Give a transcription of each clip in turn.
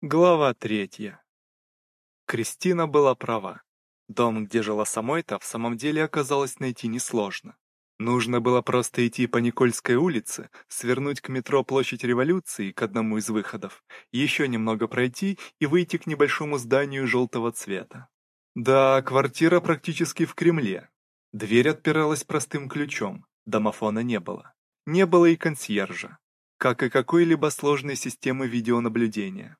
Глава третья. Кристина была права. Дом, где жила Самойта, в самом деле оказалось найти несложно. Нужно было просто идти по Никольской улице, свернуть к метро Площадь Революции, к одному из выходов, еще немного пройти и выйти к небольшому зданию желтого цвета. Да, квартира практически в Кремле. Дверь отпиралась простым ключом, домофона не было. Не было и консьержа, как и какой-либо сложной системы видеонаблюдения.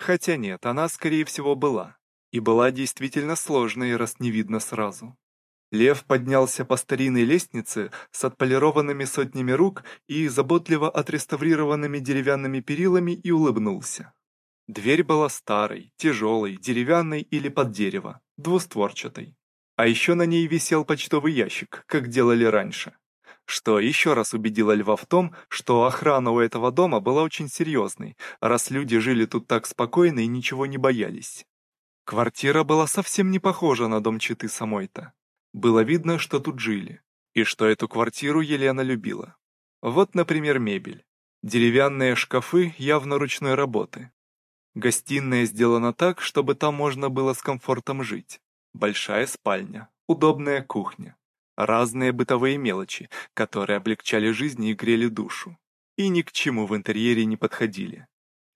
Хотя нет, она, скорее всего, была. И была действительно сложной, раз не видно сразу. Лев поднялся по старинной лестнице с отполированными сотнями рук и заботливо отреставрированными деревянными перилами и улыбнулся. Дверь была старой, тяжелой, деревянной или под дерево, двустворчатой. А еще на ней висел почтовый ящик, как делали раньше что еще раз убедило Льва в том, что охрана у этого дома была очень серьезной, раз люди жили тут так спокойно и ничего не боялись. Квартира была совсем не похожа на дом Читы самой-то. Было видно, что тут жили, и что эту квартиру Елена любила. Вот, например, мебель. Деревянные шкафы явно ручной работы. Гостиная сделана так, чтобы там можно было с комфортом жить. Большая спальня, удобная кухня разные бытовые мелочи, которые облегчали жизнь и грели душу. И ни к чему в интерьере не подходили.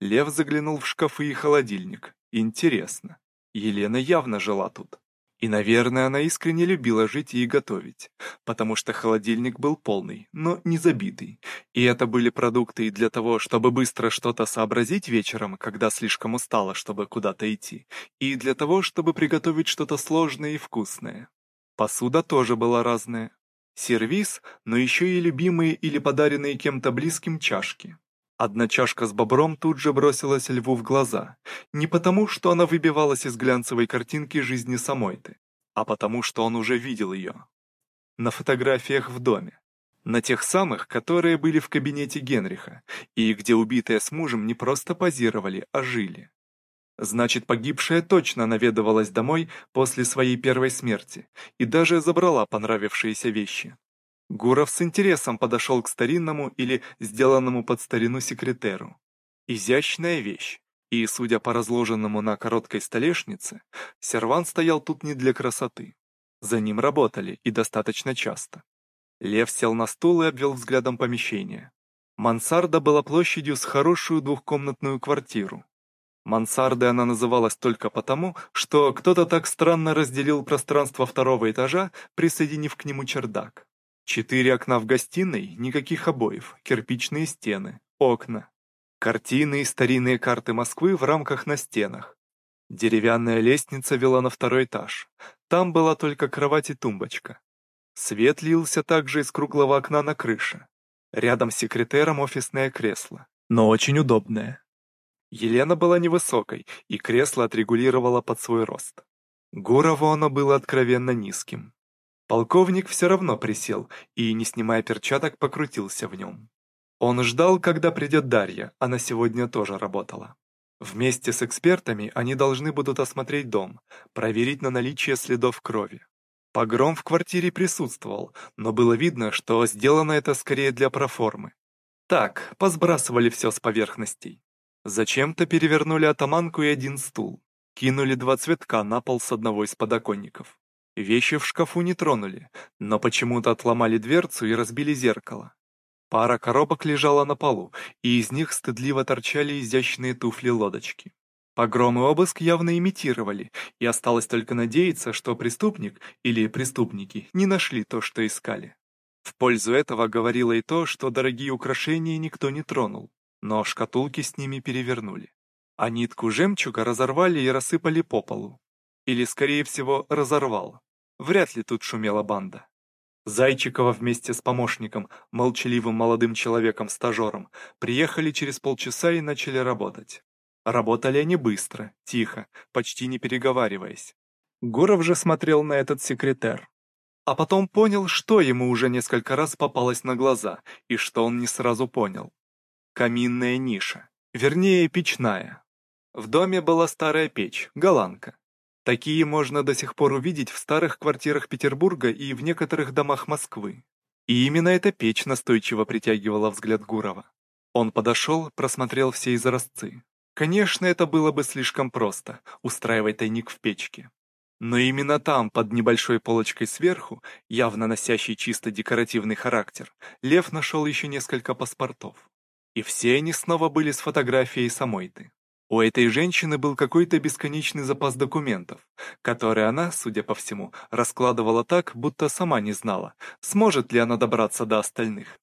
Лев заглянул в шкафы и холодильник. Интересно. Елена явно жила тут. И, наверное, она искренне любила жить и готовить, потому что холодильник был полный, но не забитый. И это были продукты и для того, чтобы быстро что-то сообразить вечером, когда слишком устала, чтобы куда-то идти, и для того, чтобы приготовить что-то сложное и вкусное. Посуда тоже была разная. Сервиз, но еще и любимые или подаренные кем-то близким чашки. Одна чашка с бобром тут же бросилась льву в глаза, не потому, что она выбивалась из глянцевой картинки жизни самой-то, а потому, что он уже видел ее. На фотографиях в доме. На тех самых, которые были в кабинете Генриха, и где убитые с мужем не просто позировали, а жили. Значит, погибшая точно наведывалась домой после своей первой смерти и даже забрала понравившиеся вещи. Гуров с интересом подошел к старинному или сделанному под старину секретеру. Изящная вещь, и, судя по разложенному на короткой столешнице, серван стоял тут не для красоты. За ним работали, и достаточно часто. Лев сел на стул и обвел взглядом помещение. Мансарда была площадью с хорошую двухкомнатную квартиру. Мансардой она называлась только потому, что кто-то так странно разделил пространство второго этажа, присоединив к нему чердак. Четыре окна в гостиной, никаких обоев, кирпичные стены, окна. Картины и старинные карты Москвы в рамках на стенах. Деревянная лестница вела на второй этаж. Там была только кровать и тумбочка. Свет лился также из круглого окна на крыше. Рядом с секретером офисное кресло, но очень удобное. Елена была невысокой, и кресло отрегулировало под свой рост. Гурову оно было откровенно низким. Полковник все равно присел и, не снимая перчаток, покрутился в нем. Он ждал, когда придет Дарья, она сегодня тоже работала. Вместе с экспертами они должны будут осмотреть дом, проверить на наличие следов крови. Погром в квартире присутствовал, но было видно, что сделано это скорее для проформы. Так, посбрасывали все с поверхностей. Зачем-то перевернули атаманку и один стул. Кинули два цветка на пол с одного из подоконников. Вещи в шкафу не тронули, но почему-то отломали дверцу и разбили зеркало. Пара коробок лежала на полу, и из них стыдливо торчали изящные туфли-лодочки. Погром и обыск явно имитировали, и осталось только надеяться, что преступник или преступники не нашли то, что искали. В пользу этого говорило и то, что дорогие украшения никто не тронул но шкатулки с ними перевернули. А нитку жемчуга разорвали и рассыпали по полу. Или, скорее всего, разорвал. Вряд ли тут шумела банда. Зайчикова вместе с помощником, молчаливым молодым человеком-стажером, приехали через полчаса и начали работать. Работали они быстро, тихо, почти не переговариваясь. Гуров же смотрел на этот секретер. А потом понял, что ему уже несколько раз попалось на глаза, и что он не сразу понял. Каминная ниша. Вернее, печная. В доме была старая печь, голландка. Такие можно до сих пор увидеть в старых квартирах Петербурга и в некоторых домах Москвы. И именно эта печь настойчиво притягивала взгляд Гурова. Он подошел, просмотрел все изразцы. Конечно, это было бы слишком просто – устраивать тайник в печке. Но именно там, под небольшой полочкой сверху, явно носящий чисто декоративный характер, Лев нашел еще несколько паспортов. И все они снова были с фотографией Самойты. У этой женщины был какой-то бесконечный запас документов, которые она, судя по всему, раскладывала так, будто сама не знала, сможет ли она добраться до остальных.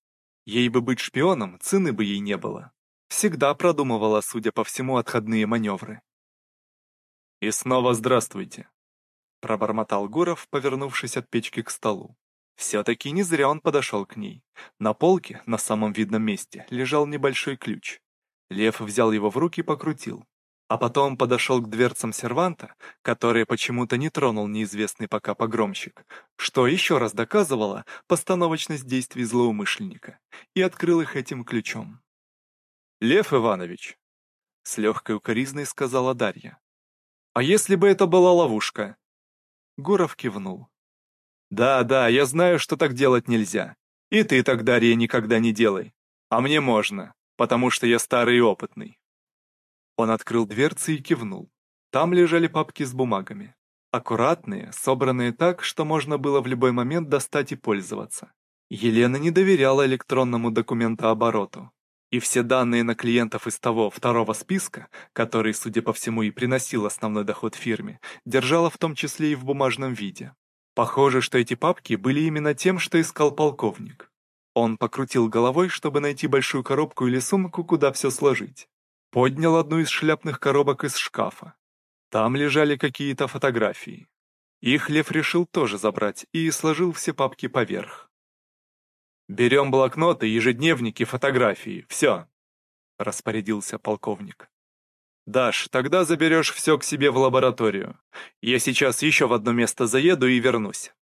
Ей бы быть шпионом, цены бы ей не было. Всегда продумывала, судя по всему, отходные маневры. «И снова здравствуйте», — пробормотал Гуров, повернувшись от печки к столу. Все-таки не зря он подошел к ней. На полке, на самом видном месте, лежал небольшой ключ. Лев взял его в руки и покрутил. А потом подошел к дверцам серванта, которые почему-то не тронул неизвестный пока погромщик, что еще раз доказывало постановочность действий злоумышленника, и открыл их этим ключом. «Лев Иванович», — с легкой укоризной сказала Дарья, — «а если бы это была ловушка?» Гуров кивнул. «Да, да, я знаю, что так делать нельзя. И ты так, Дарья, никогда не делай. А мне можно потому что я старый и опытный». Он открыл дверцы и кивнул. Там лежали папки с бумагами. Аккуратные, собранные так, что можно было в любой момент достать и пользоваться. Елена не доверяла электронному документообороту. И все данные на клиентов из того второго списка, который, судя по всему, и приносил основной доход фирме, держала в том числе и в бумажном виде. Похоже, что эти папки были именно тем, что искал полковник. Он покрутил головой, чтобы найти большую коробку или сумку, куда все сложить. Поднял одну из шляпных коробок из шкафа. Там лежали какие-то фотографии. Их Лев решил тоже забрать и сложил все папки поверх. «Берем блокноты, ежедневники, фотографии, все», — распорядился полковник. «Даш, тогда заберешь все к себе в лабораторию. Я сейчас еще в одно место заеду и вернусь».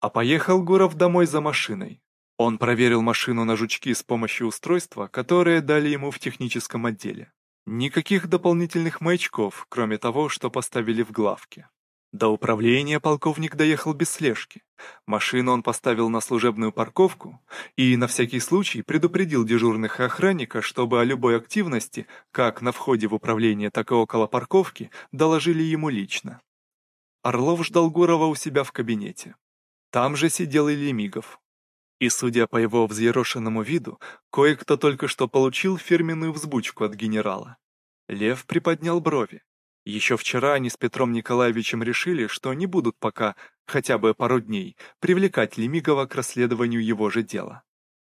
А поехал Гуров домой за машиной. Он проверил машину на жучки с помощью устройства, которое дали ему в техническом отделе. Никаких дополнительных маячков, кроме того, что поставили в главке. До управления полковник доехал без слежки. Машину он поставил на служебную парковку и на всякий случай предупредил дежурных охранника, чтобы о любой активности, как на входе в управление, так и около парковки, доложили ему лично. Орлов ждал Гурова у себя в кабинете. Там же сидел и Лемигов, и, судя по его взъерошенному виду, кое-кто только что получил фирменную взбучку от генерала. Лев приподнял брови. Еще вчера они с Петром Николаевичем решили, что не будут пока, хотя бы пару дней, привлекать Лемигова к расследованию его же дела.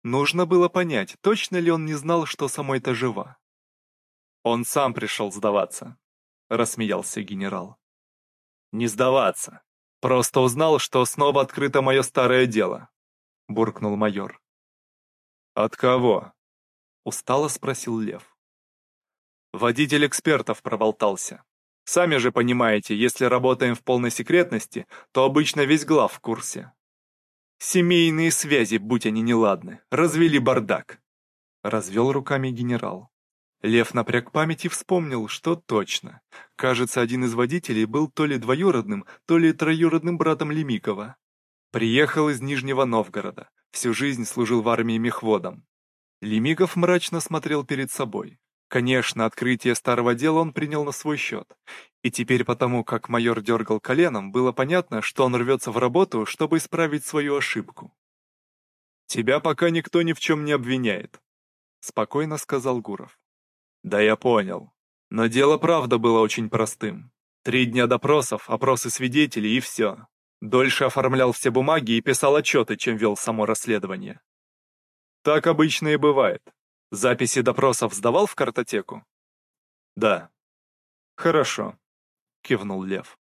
Нужно было понять, точно ли он не знал, что самой-то жива. «Он сам пришел сдаваться», — рассмеялся генерал. «Не сдаваться. Просто узнал, что снова открыто мое старое дело буркнул майор. «От кого?» — устало спросил Лев. Водитель экспертов проболтался. Сами же понимаете, если работаем в полной секретности, то обычно весь глав в курсе. Семейные связи, будь они неладны, развели бардак. Развел руками генерал. Лев напряг память и вспомнил, что точно. Кажется, один из водителей был то ли двоюродным, то ли троюродным братом Лемикова. Приехал из Нижнего Новгорода, всю жизнь служил в армии мехводом. Лемигов мрачно смотрел перед собой. Конечно, открытие старого дела он принял на свой счет. И теперь потому, как майор дергал коленом, было понятно, что он рвется в работу, чтобы исправить свою ошибку. «Тебя пока никто ни в чем не обвиняет», — спокойно сказал Гуров. «Да я понял. Но дело правда было очень простым. Три дня допросов, опросы свидетелей и все. Дольше оформлял все бумаги и писал отчеты, чем вел само расследование. Так обычно и бывает. Записи допросов сдавал в картотеку? Да. Хорошо, кивнул Лев.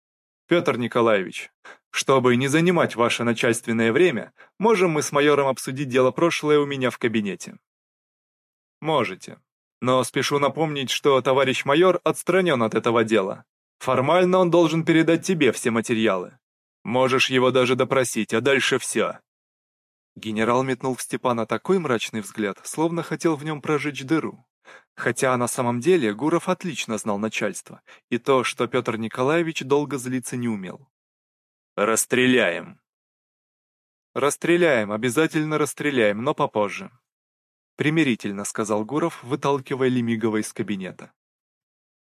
Петр Николаевич, чтобы не занимать ваше начальственное время, можем мы с майором обсудить дело прошлое у меня в кабинете. Можете. Но спешу напомнить, что товарищ майор отстранен от этого дела. Формально он должен передать тебе все материалы. Можешь его даже допросить, а дальше все». Генерал метнул в Степана такой мрачный взгляд, словно хотел в нем прожечь дыру. Хотя на самом деле Гуров отлично знал начальство, и то, что Петр Николаевич долго злиться не умел. «Расстреляем!» «Расстреляем, обязательно расстреляем, но попозже», — примирительно сказал Гуров, выталкивая Лемигова из кабинета.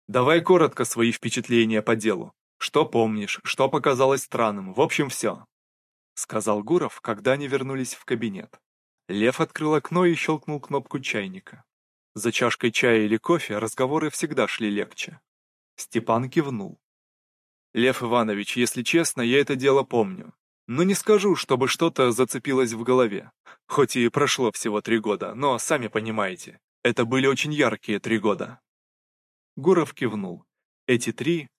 Давай коротко свои впечатления по делу. Что помнишь, что показалось странным, в общем, все. Сказал Гуров, когда они вернулись в кабинет. Лев открыл окно и щелкнул кнопку чайника. За чашкой чая или кофе разговоры всегда шли легче. Степан кивнул. «Лев Иванович, если честно, я это дело помню. Но не скажу, чтобы что-то зацепилось в голове. Хоть и прошло всего три года, но, сами понимаете, это были очень яркие три года». Гуров кивнул. Эти три,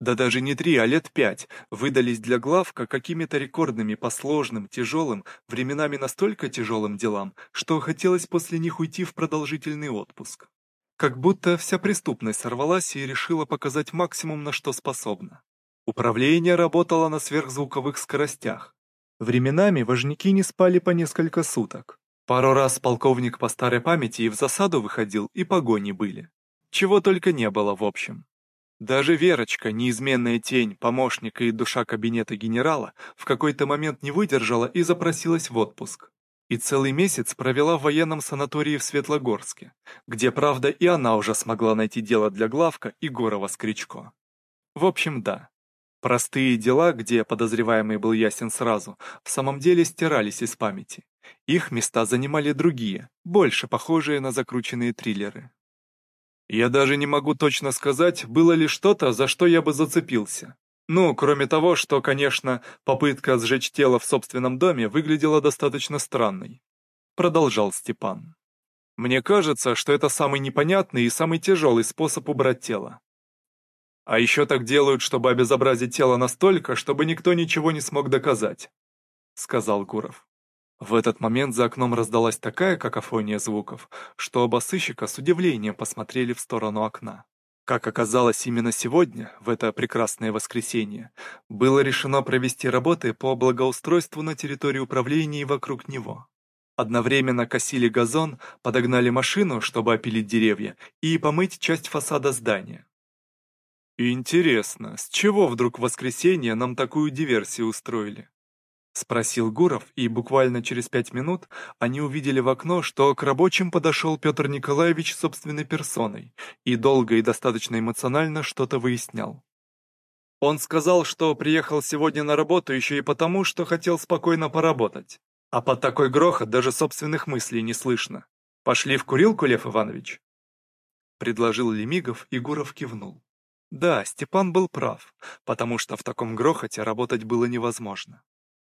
да даже не три, а лет пять, выдались для Главка какими-то рекордными по сложным, тяжелым, временами настолько тяжелым делам, что хотелось после них уйти в продолжительный отпуск. Как будто вся преступность сорвалась и решила показать максимум, на что способна. Управление работало на сверхзвуковых скоростях. Временами важники не спали по несколько суток. Пару раз полковник по старой памяти и в засаду выходил, и погони были. Чего только не было в общем. Даже Верочка, неизменная тень, помощника и душа кабинета генерала, в какой-то момент не выдержала и запросилась в отпуск. И целый месяц провела в военном санатории в Светлогорске, где, правда, и она уже смогла найти дело для Главка и Горова с Кричко. В общем, да, Простые дела, где подозреваемый был ясен сразу, в самом деле стирались из памяти. Их места занимали другие, больше похожие на закрученные триллеры. Я даже не могу точно сказать, было ли что-то, за что я бы зацепился. Ну, кроме того, что, конечно, попытка сжечь тело в собственном доме выглядела достаточно странной. Продолжал Степан. Мне кажется, что это самый непонятный и самый тяжелый способ убрать тело. А еще так делают, чтобы обезобразить тело настолько, чтобы никто ничего не смог доказать», — сказал Гуров. В этот момент за окном раздалась такая какофония звуков, что оба сыщика с удивлением посмотрели в сторону окна. Как оказалось, именно сегодня, в это прекрасное воскресенье, было решено провести работы по благоустройству на территории управления и вокруг него. Одновременно косили газон, подогнали машину, чтобы опилить деревья, и помыть часть фасада здания. «Интересно, с чего вдруг в воскресенье нам такую диверсию устроили?» Спросил Гуров, и буквально через пять минут они увидели в окно, что к рабочим подошел Петр Николаевич собственной персоной и долго и достаточно эмоционально что-то выяснял. Он сказал, что приехал сегодня на работу еще и потому, что хотел спокойно поработать. А под такой грохот даже собственных мыслей не слышно. «Пошли в курилку, Лев Иванович?» Предложил Лемигов, и Гуров кивнул. Да, Степан был прав, потому что в таком грохоте работать было невозможно.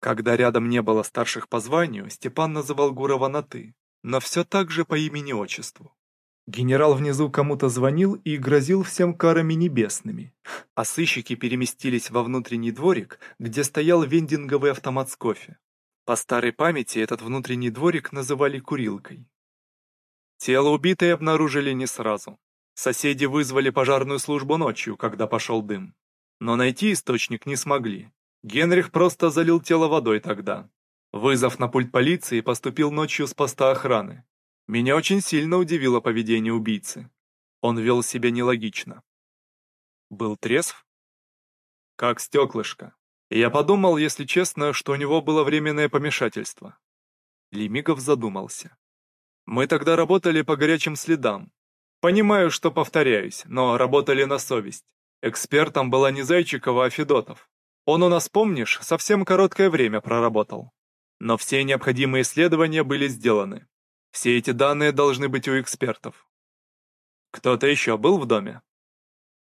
Когда рядом не было старших по званию, Степан называл Гурова на «ты», но все так же по имени-отчеству. Генерал внизу кому-то звонил и грозил всем карами небесными, а сыщики переместились во внутренний дворик, где стоял вендинговый автомат с кофе. По старой памяти этот внутренний дворик называли курилкой. Тело убитой обнаружили не сразу. Соседи вызвали пожарную службу ночью, когда пошел дым. Но найти источник не смогли. Генрих просто залил тело водой тогда. Вызов на пульт полиции поступил ночью с поста охраны. Меня очень сильно удивило поведение убийцы. Он вел себя нелогично. Был трезв? Как стеклышко. я подумал, если честно, что у него было временное помешательство. Лемигов задумался. Мы тогда работали по горячим следам, Понимаю, что повторяюсь, но работали на совесть. Экспертом была не Зайчикова, а Федотов. Он у нас, помнишь, совсем короткое время проработал. Но все необходимые исследования были сделаны. Все эти данные должны быть у экспертов. Кто-то еще был в доме?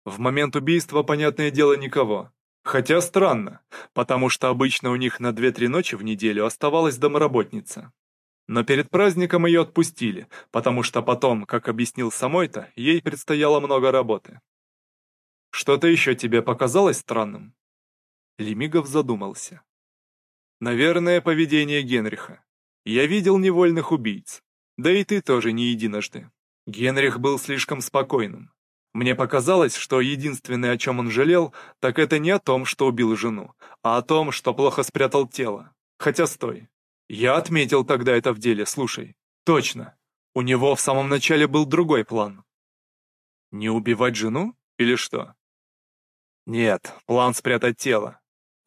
В момент убийства, понятное дело, никого. Хотя странно, потому что обычно у них на 2-3 ночи в неделю оставалась домработница. Но перед праздником ее отпустили, потому что потом, как объяснил самой-то, ей предстояло много работы. «Что-то еще тебе показалось странным?» Лемигов задумался. «Наверное, поведение Генриха. Я видел невольных убийц. Да и ты тоже не единожды. Генрих был слишком спокойным. Мне показалось, что единственное, о чем он жалел, так это не о том, что убил жену, а о том, что плохо спрятал тело. Хотя стой, я отметил тогда это в деле, слушай. Точно. У него в самом начале был другой план. Не убивать жену? Или что? Нет, план спрятать тело.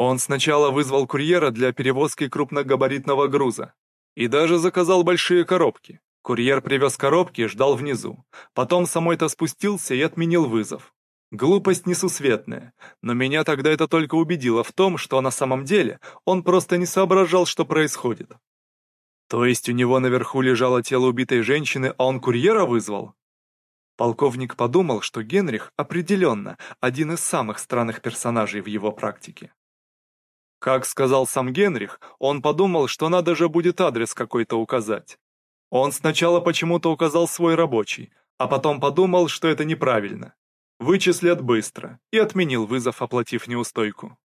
Он сначала вызвал курьера для перевозки крупногабаритного груза. И даже заказал большие коробки. Курьер привез коробки и ждал внизу. Потом самой-то спустился и отменил вызов. Глупость несусветная, но меня тогда это только убедило в том, что на самом деле он просто не соображал, что происходит. То есть у него наверху лежало тело убитой женщины, а он курьера вызвал? Полковник подумал, что Генрих определенно один из самых странных персонажей в его практике. Как сказал сам Генрих, он подумал, что надо же будет адрес какой-то указать. Он сначала почему-то указал свой рабочий, а потом подумал, что это неправильно. Вычислят быстро, и отменил вызов, оплатив неустойку.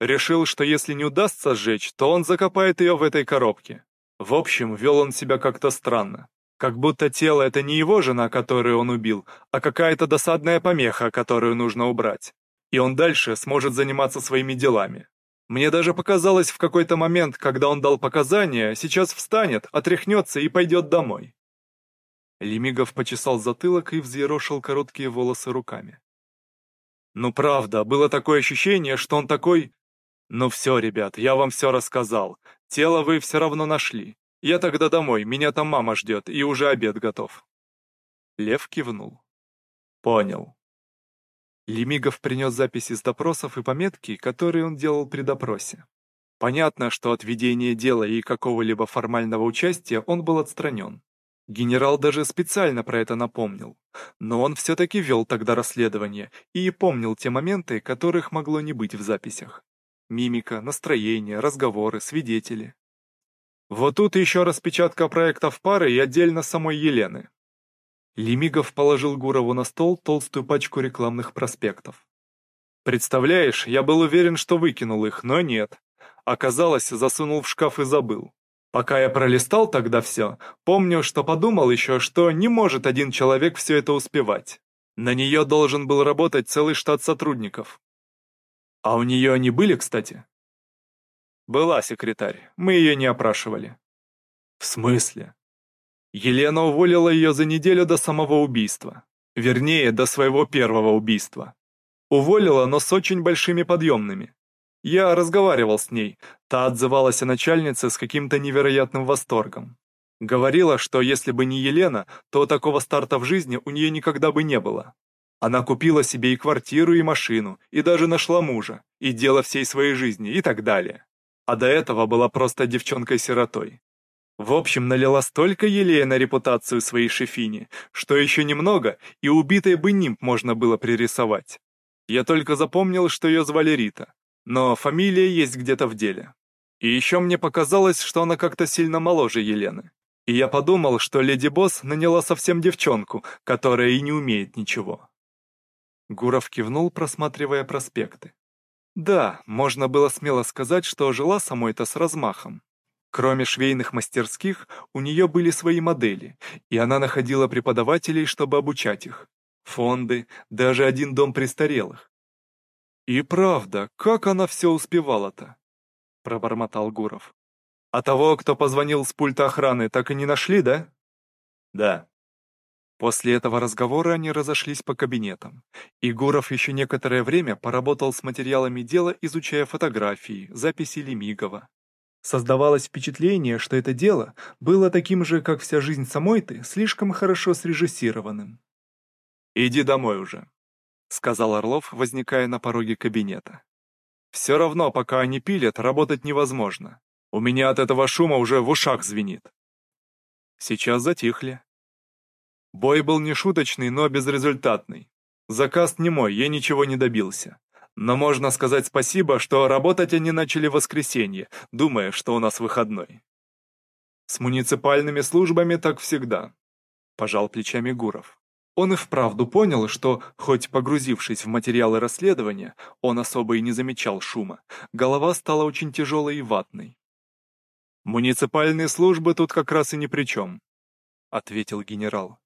Решил, что если не удастся сжечь, то он закопает ее в этой коробке. В общем, вел он себя как-то странно. Как будто тело — это не его жена, которую он убил, а какая-то досадная помеха, которую нужно убрать. И он дальше сможет заниматься своими делами. Мне даже показалось в какой-то момент, когда он дал показания, сейчас встанет, отряхнется и пойдет домой. Лемигов почесал затылок и взъерошил короткие волосы руками. Ну правда, было такое ощущение, что он такой... Ну все, ребят, я вам все рассказал. Тело вы все равно нашли. Я тогда домой, меня там мама ждет, и уже обед готов. Лев кивнул. Понял. Лемигов принес записи с допросов и пометки, которые он делал при допросе. Понятно, что от ведения дела и какого-либо формального участия он был отстранен. Генерал даже специально про это напомнил. Но он все-таки вел тогда расследование и помнил те моменты, которых могло не быть в записях. Мимика, настроение, разговоры, свидетели. Вот тут еще распечатка проектов пары и отдельно самой Елены. Лемигов положил Гурову на стол толстую пачку рекламных проспектов. «Представляешь, я был уверен, что выкинул их, но нет. Оказалось, засунул в шкаф и забыл. Пока я пролистал тогда все, помню, что подумал еще, что не может один человек все это успевать. На нее должен был работать целый штат сотрудников. А у нее они были, кстати?» «Была секретарь, мы ее не опрашивали». «В смысле?» Елена уволила ее за неделю до самого убийства. Вернее, до своего первого убийства. Уволила, но с очень большими подъемными. Я разговаривал с ней, та отзывалась о начальнице с каким-то невероятным восторгом. Говорила, что если бы не Елена, то такого старта в жизни у нее никогда бы не было. Она купила себе и квартиру, и машину, и даже нашла мужа, и дело всей своей жизни, и так далее. А до этого была просто девчонкой-сиротой. В общем, налила столько елея на репутацию своей шефини, что еще немного, и убитой бы нимб можно было пририсовать. Я только запомнил, что ее звали Рита, но фамилия есть где-то в деле. И еще мне показалось, что она как-то сильно моложе Елены. И я подумал, что леди Босс наняла совсем девчонку, которая и не умеет ничего. Гуров кивнул, просматривая проспекты. Да, можно было смело сказать, что жила самой-то с размахом. Кроме швейных мастерских, у нее были свои модели, и она находила преподавателей, чтобы обучать их. Фонды, даже один дом престарелых. «И правда, как она все успевала-то?» — пробормотал Гуров. «А того, кто позвонил с пульта охраны, так и не нашли, да?» «Да». После этого разговора они разошлись по кабинетам, и Гуров еще некоторое время поработал с материалами дела, изучая фотографии, записи Лемигова, Создавалось впечатление, что это дело было таким же, как вся жизнь самой ты, слишком хорошо срежиссированным. «Иди домой уже», — сказал Орлов, возникая на пороге кабинета. «Все равно, пока они пилят, работать невозможно. У меня от этого шума уже в ушах звенит». Сейчас затихли. Бой был не шуточный, но безрезультатный. Заказ не мой, я ничего не добился. Но можно сказать спасибо, что работать они начали в воскресенье, думая, что у нас выходной. С муниципальными службами так всегда, пожал плечами Гуров. Он и вправду понял, что, хоть погрузившись в материалы расследования, он особо и не замечал шума, голова стала очень тяжелой и ватной. «Муниципальные службы тут как раз и ни при чем», — ответил генерал.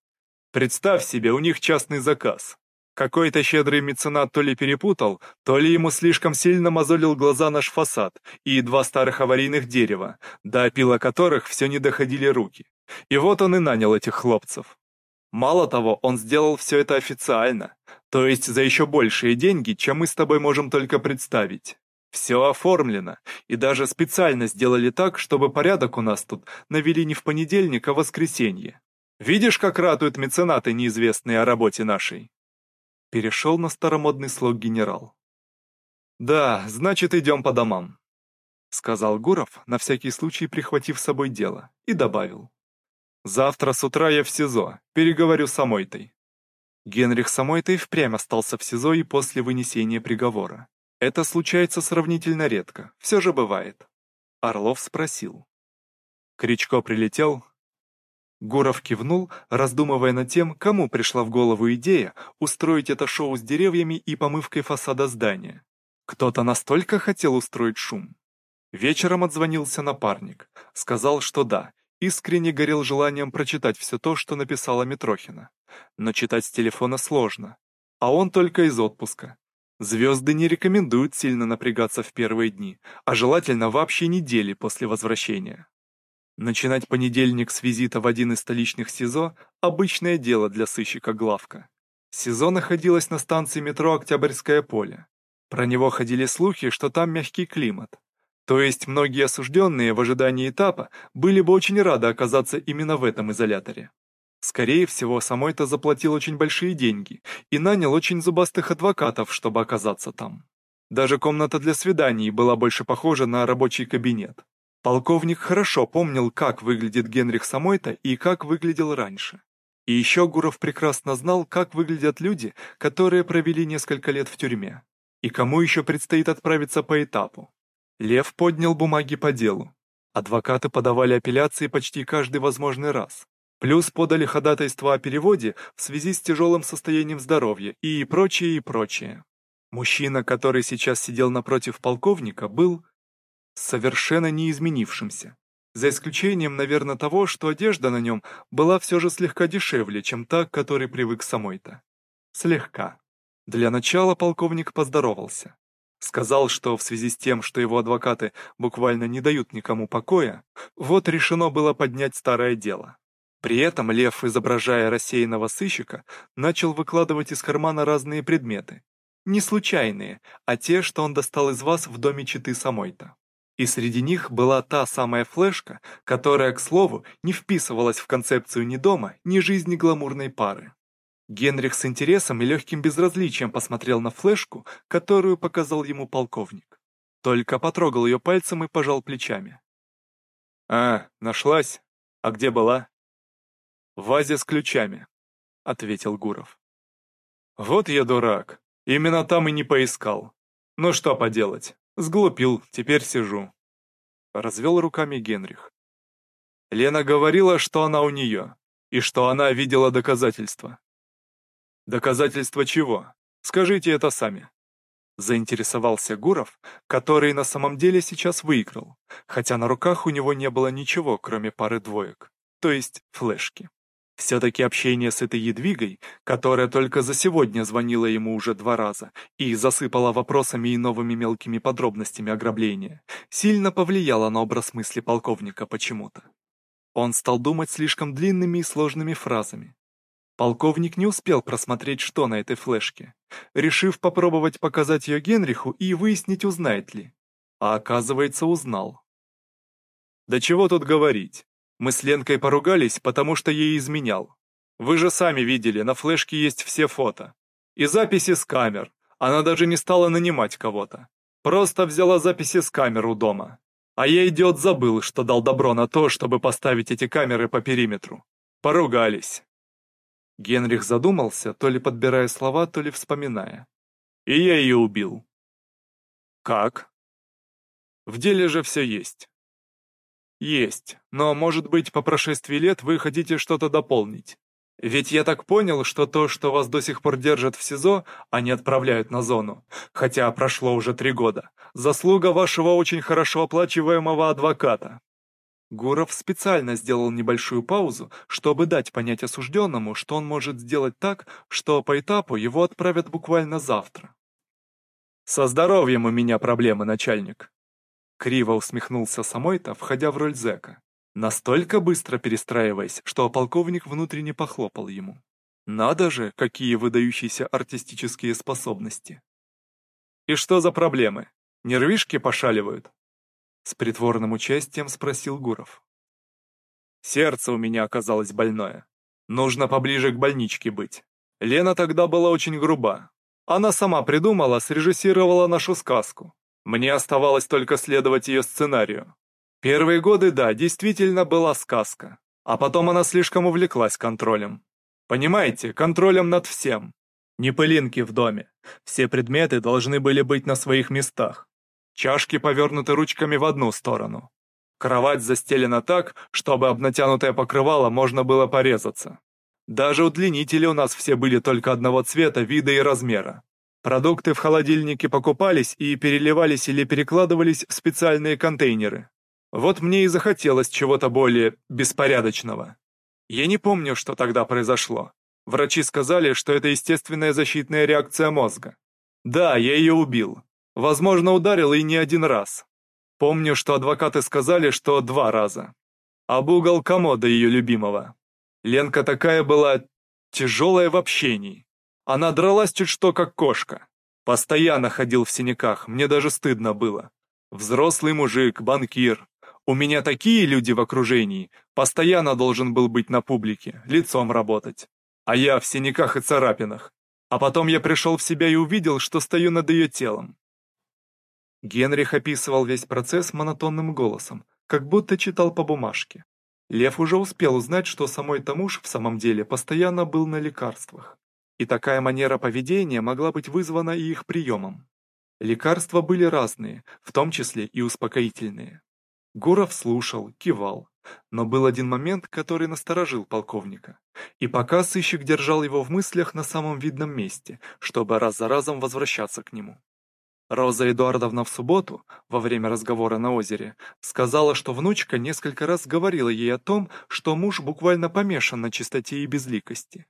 «Представь себе, у них частный заказ. Какой-то щедрый меценат то ли перепутал, то ли ему слишком сильно мозолил глаза наш фасад и два старых аварийных дерева, до опила которых все не доходили руки. И вот он и нанял этих хлопцев. Мало того, он сделал все это официально, то есть за еще большие деньги, чем мы с тобой можем только представить. Все оформлено, и даже специально сделали так, чтобы порядок у нас тут навели не в понедельник, а в воскресенье. Видишь, как ратуют меценаты неизвестные о работе нашей?» Перешел на старомодный слог генерал. «Да, значит, идем по домам», — сказал Гуров, на всякий случай прихватив с собой дело, и добавил. «Завтра с утра я в СИЗО, переговорю с Амойтой». Генрих Самойтой впрямь остался в СИЗО и после вынесения приговора. Это случается сравнительно редко, все же бывает. Орлов спросил. Кричко прилетел? Гуров кивнул, раздумывая над тем, кому пришла в голову идея устроить это шоу с деревьями и помывкой фасада здания. Кто-то настолько хотел устроить шум. Вечером отзвонился напарник, сказал, что да, искренне горел желанием прочитать все то, что написала Митрохина. Но читать с телефона сложно, а он только из отпуска. Звезды не рекомендуют сильно напрягаться в первые дни, а желательно вообще недели после возвращения. Начинать понедельник с визита в один из столичных СИЗО – обычное дело для сыщика Главка. СИЗО находилось на станции метро Октябрьское поле. Про него ходили слухи, что там мягкий климат. То есть многие осужденные в ожидании этапа были бы очень рады оказаться именно в этом изоляторе. Скорее всего, самой-то заплатил очень большие деньги и нанял очень зубастых адвокатов, чтобы оказаться там. Даже комната для свиданий была больше похожа на рабочий кабинет. Полковник хорошо помнил, как выглядит Генрих Самойта и как выглядел раньше. И еще Гуров прекрасно знал, как выглядят люди, которые провели несколько лет в тюрьме. И кому еще предстоит отправиться по этапу. Лев поднял бумаги по делу. Адвокаты подавали апелляции почти каждый возможный раз. Плюс подали ходатайство о переводе в связи с тяжелым состоянием здоровья и прочее, и прочее. Мужчина, который сейчас сидел напротив полковника, был совершенно неизменившимся. За исключением, наверное, того, что одежда на нем была все же слегка дешевле, чем та, к которой привык самой-то. Слегка. Для начала полковник поздоровался. Сказал, что в связи с тем, что его адвокаты буквально не дают никому покоя, вот решено было поднять старое дело. При этом Лев, изображая рассеянного сыщика, начал выкладывать из кармана разные предметы. Не случайные, а те, что он достал из вас в доме Читы самой-то. И среди них была та самая флешка, которая, к слову, не вписывалась в концепцию ни дома, ни жизни гламурной пары. Генрих с интересом и легким безразличием посмотрел на флешку, которую показал ему полковник. Только потрогал ее пальцем и пожал плечами. «А, нашлась? А где была?» «В вазе с ключами», — ответил Гуров. «Вот я дурак. Именно там и не поискал. Ну что поделать, сглупил, теперь сижу». Развел руками Генрих. Лена говорила, что она у нее, и что она видела доказательства. «Доказательства чего? Скажите это сами». Заинтересовался Гуров, который на самом деле сейчас выиграл, хотя на руках у него не было ничего, кроме пары двоек, то есть флешки. Все-таки общение с этой едвигой, которая только за сегодня звонила ему уже два раза и засыпала вопросами и новыми мелкими подробностями ограбления, сильно повлияло на образ мысли полковника почему-то. Он стал думать слишком длинными и сложными фразами. Полковник не успел просмотреть, что на этой флешке, решив попробовать показать ее Генриху и выяснить, узнает ли. А оказывается, узнал. Да чего тут говорить. Мы с Ленкой поругались, потому что ей изменял. Вы же сами видели, на флешке есть все фото. И записи с камер. Она даже не стала нанимать кого-то. Просто взяла записи с камер у дома. А я, идиот, забыл, что дал добро на то, чтобы поставить эти камеры по периметру. Поругались. Генрих задумался, то ли подбирая слова, то ли вспоминая. И я ее убил. Как? В деле же все есть. Есть, но, может быть, по прошествии лет вы хотите что-то дополнить. Ведь я так понял, что то, что вас до сих пор держат в СИЗО, а не отправляют на зону, хотя прошло уже три года, заслуга вашего очень хорошо оплачиваемого адвоката. Гуров специально сделал небольшую паузу, чтобы дать понять осужденному, что он может сделать так, что по этапу его отправят буквально завтра. «Со здоровьем у меня проблемы, начальник», Криво усмехнулся Самойта, входя в роль зэка, настолько быстро перестраиваясь, что полковник внутренне похлопал ему. Надо же, какие выдающиеся артистические способности. «И что за проблемы? Нервишки пошаливают?» С притворным участием спросил Гуров. «Сердце у меня оказалось больное. Нужно поближе к больничке быть. Лена тогда была очень груба. Она сама придумала, срежиссировала нашу сказку. Мне оставалось только следовать ее сценарию. Первые годы, да, действительно была сказка. А потом она слишком увлеклась контролем. Понимаете, контролем над всем. Не пылинки в доме. Все предметы должны были быть на своих местах. Чашки повернуты ручками в одну сторону. Кровать застелена так, чтобы об натянутое покрывало можно было порезаться. Даже удлинители у нас все были только одного цвета, вида и размера. Продукты в холодильнике покупались и переливались или перекладывались в специальные контейнеры. Вот мне и захотелось чего-то более беспорядочного. Я не помню, что тогда произошло. Врачи сказали, что это естественная защитная реакция мозга. Да, я ее убил. Возможно, ударил и не один раз. Помню, что адвокаты сказали, что два раза. Об угол комода ее любимого. Ленка такая была тяжелая в общении. Она дралась чуть что, как кошка. Постоянно ходил в синяках, мне даже стыдно было. Взрослый мужик, банкир. У меня такие люди в окружении. Постоянно должен был быть на публике, лицом работать. А я в синяках и царапинах. А потом я пришел в себя и увидел, что стою над ее телом. Генрих описывал весь процесс монотонным голосом, как будто читал по бумажке. Лев уже успел узнать, что самой Тамуш в самом деле постоянно был на лекарствах. И такая манера поведения могла быть вызвана и их приемом. Лекарства были разные, в том числе и успокоительные. Гуров слушал, кивал, но был один момент, который насторожил полковника. И пока сыщик держал его в мыслях на самом видном месте, чтобы раз за разом возвращаться к нему. Роза Эдуардовна в субботу, во время разговора на озере, сказала, что внучка несколько раз говорила ей о том, что муж буквально помешан на чистоте и безликости.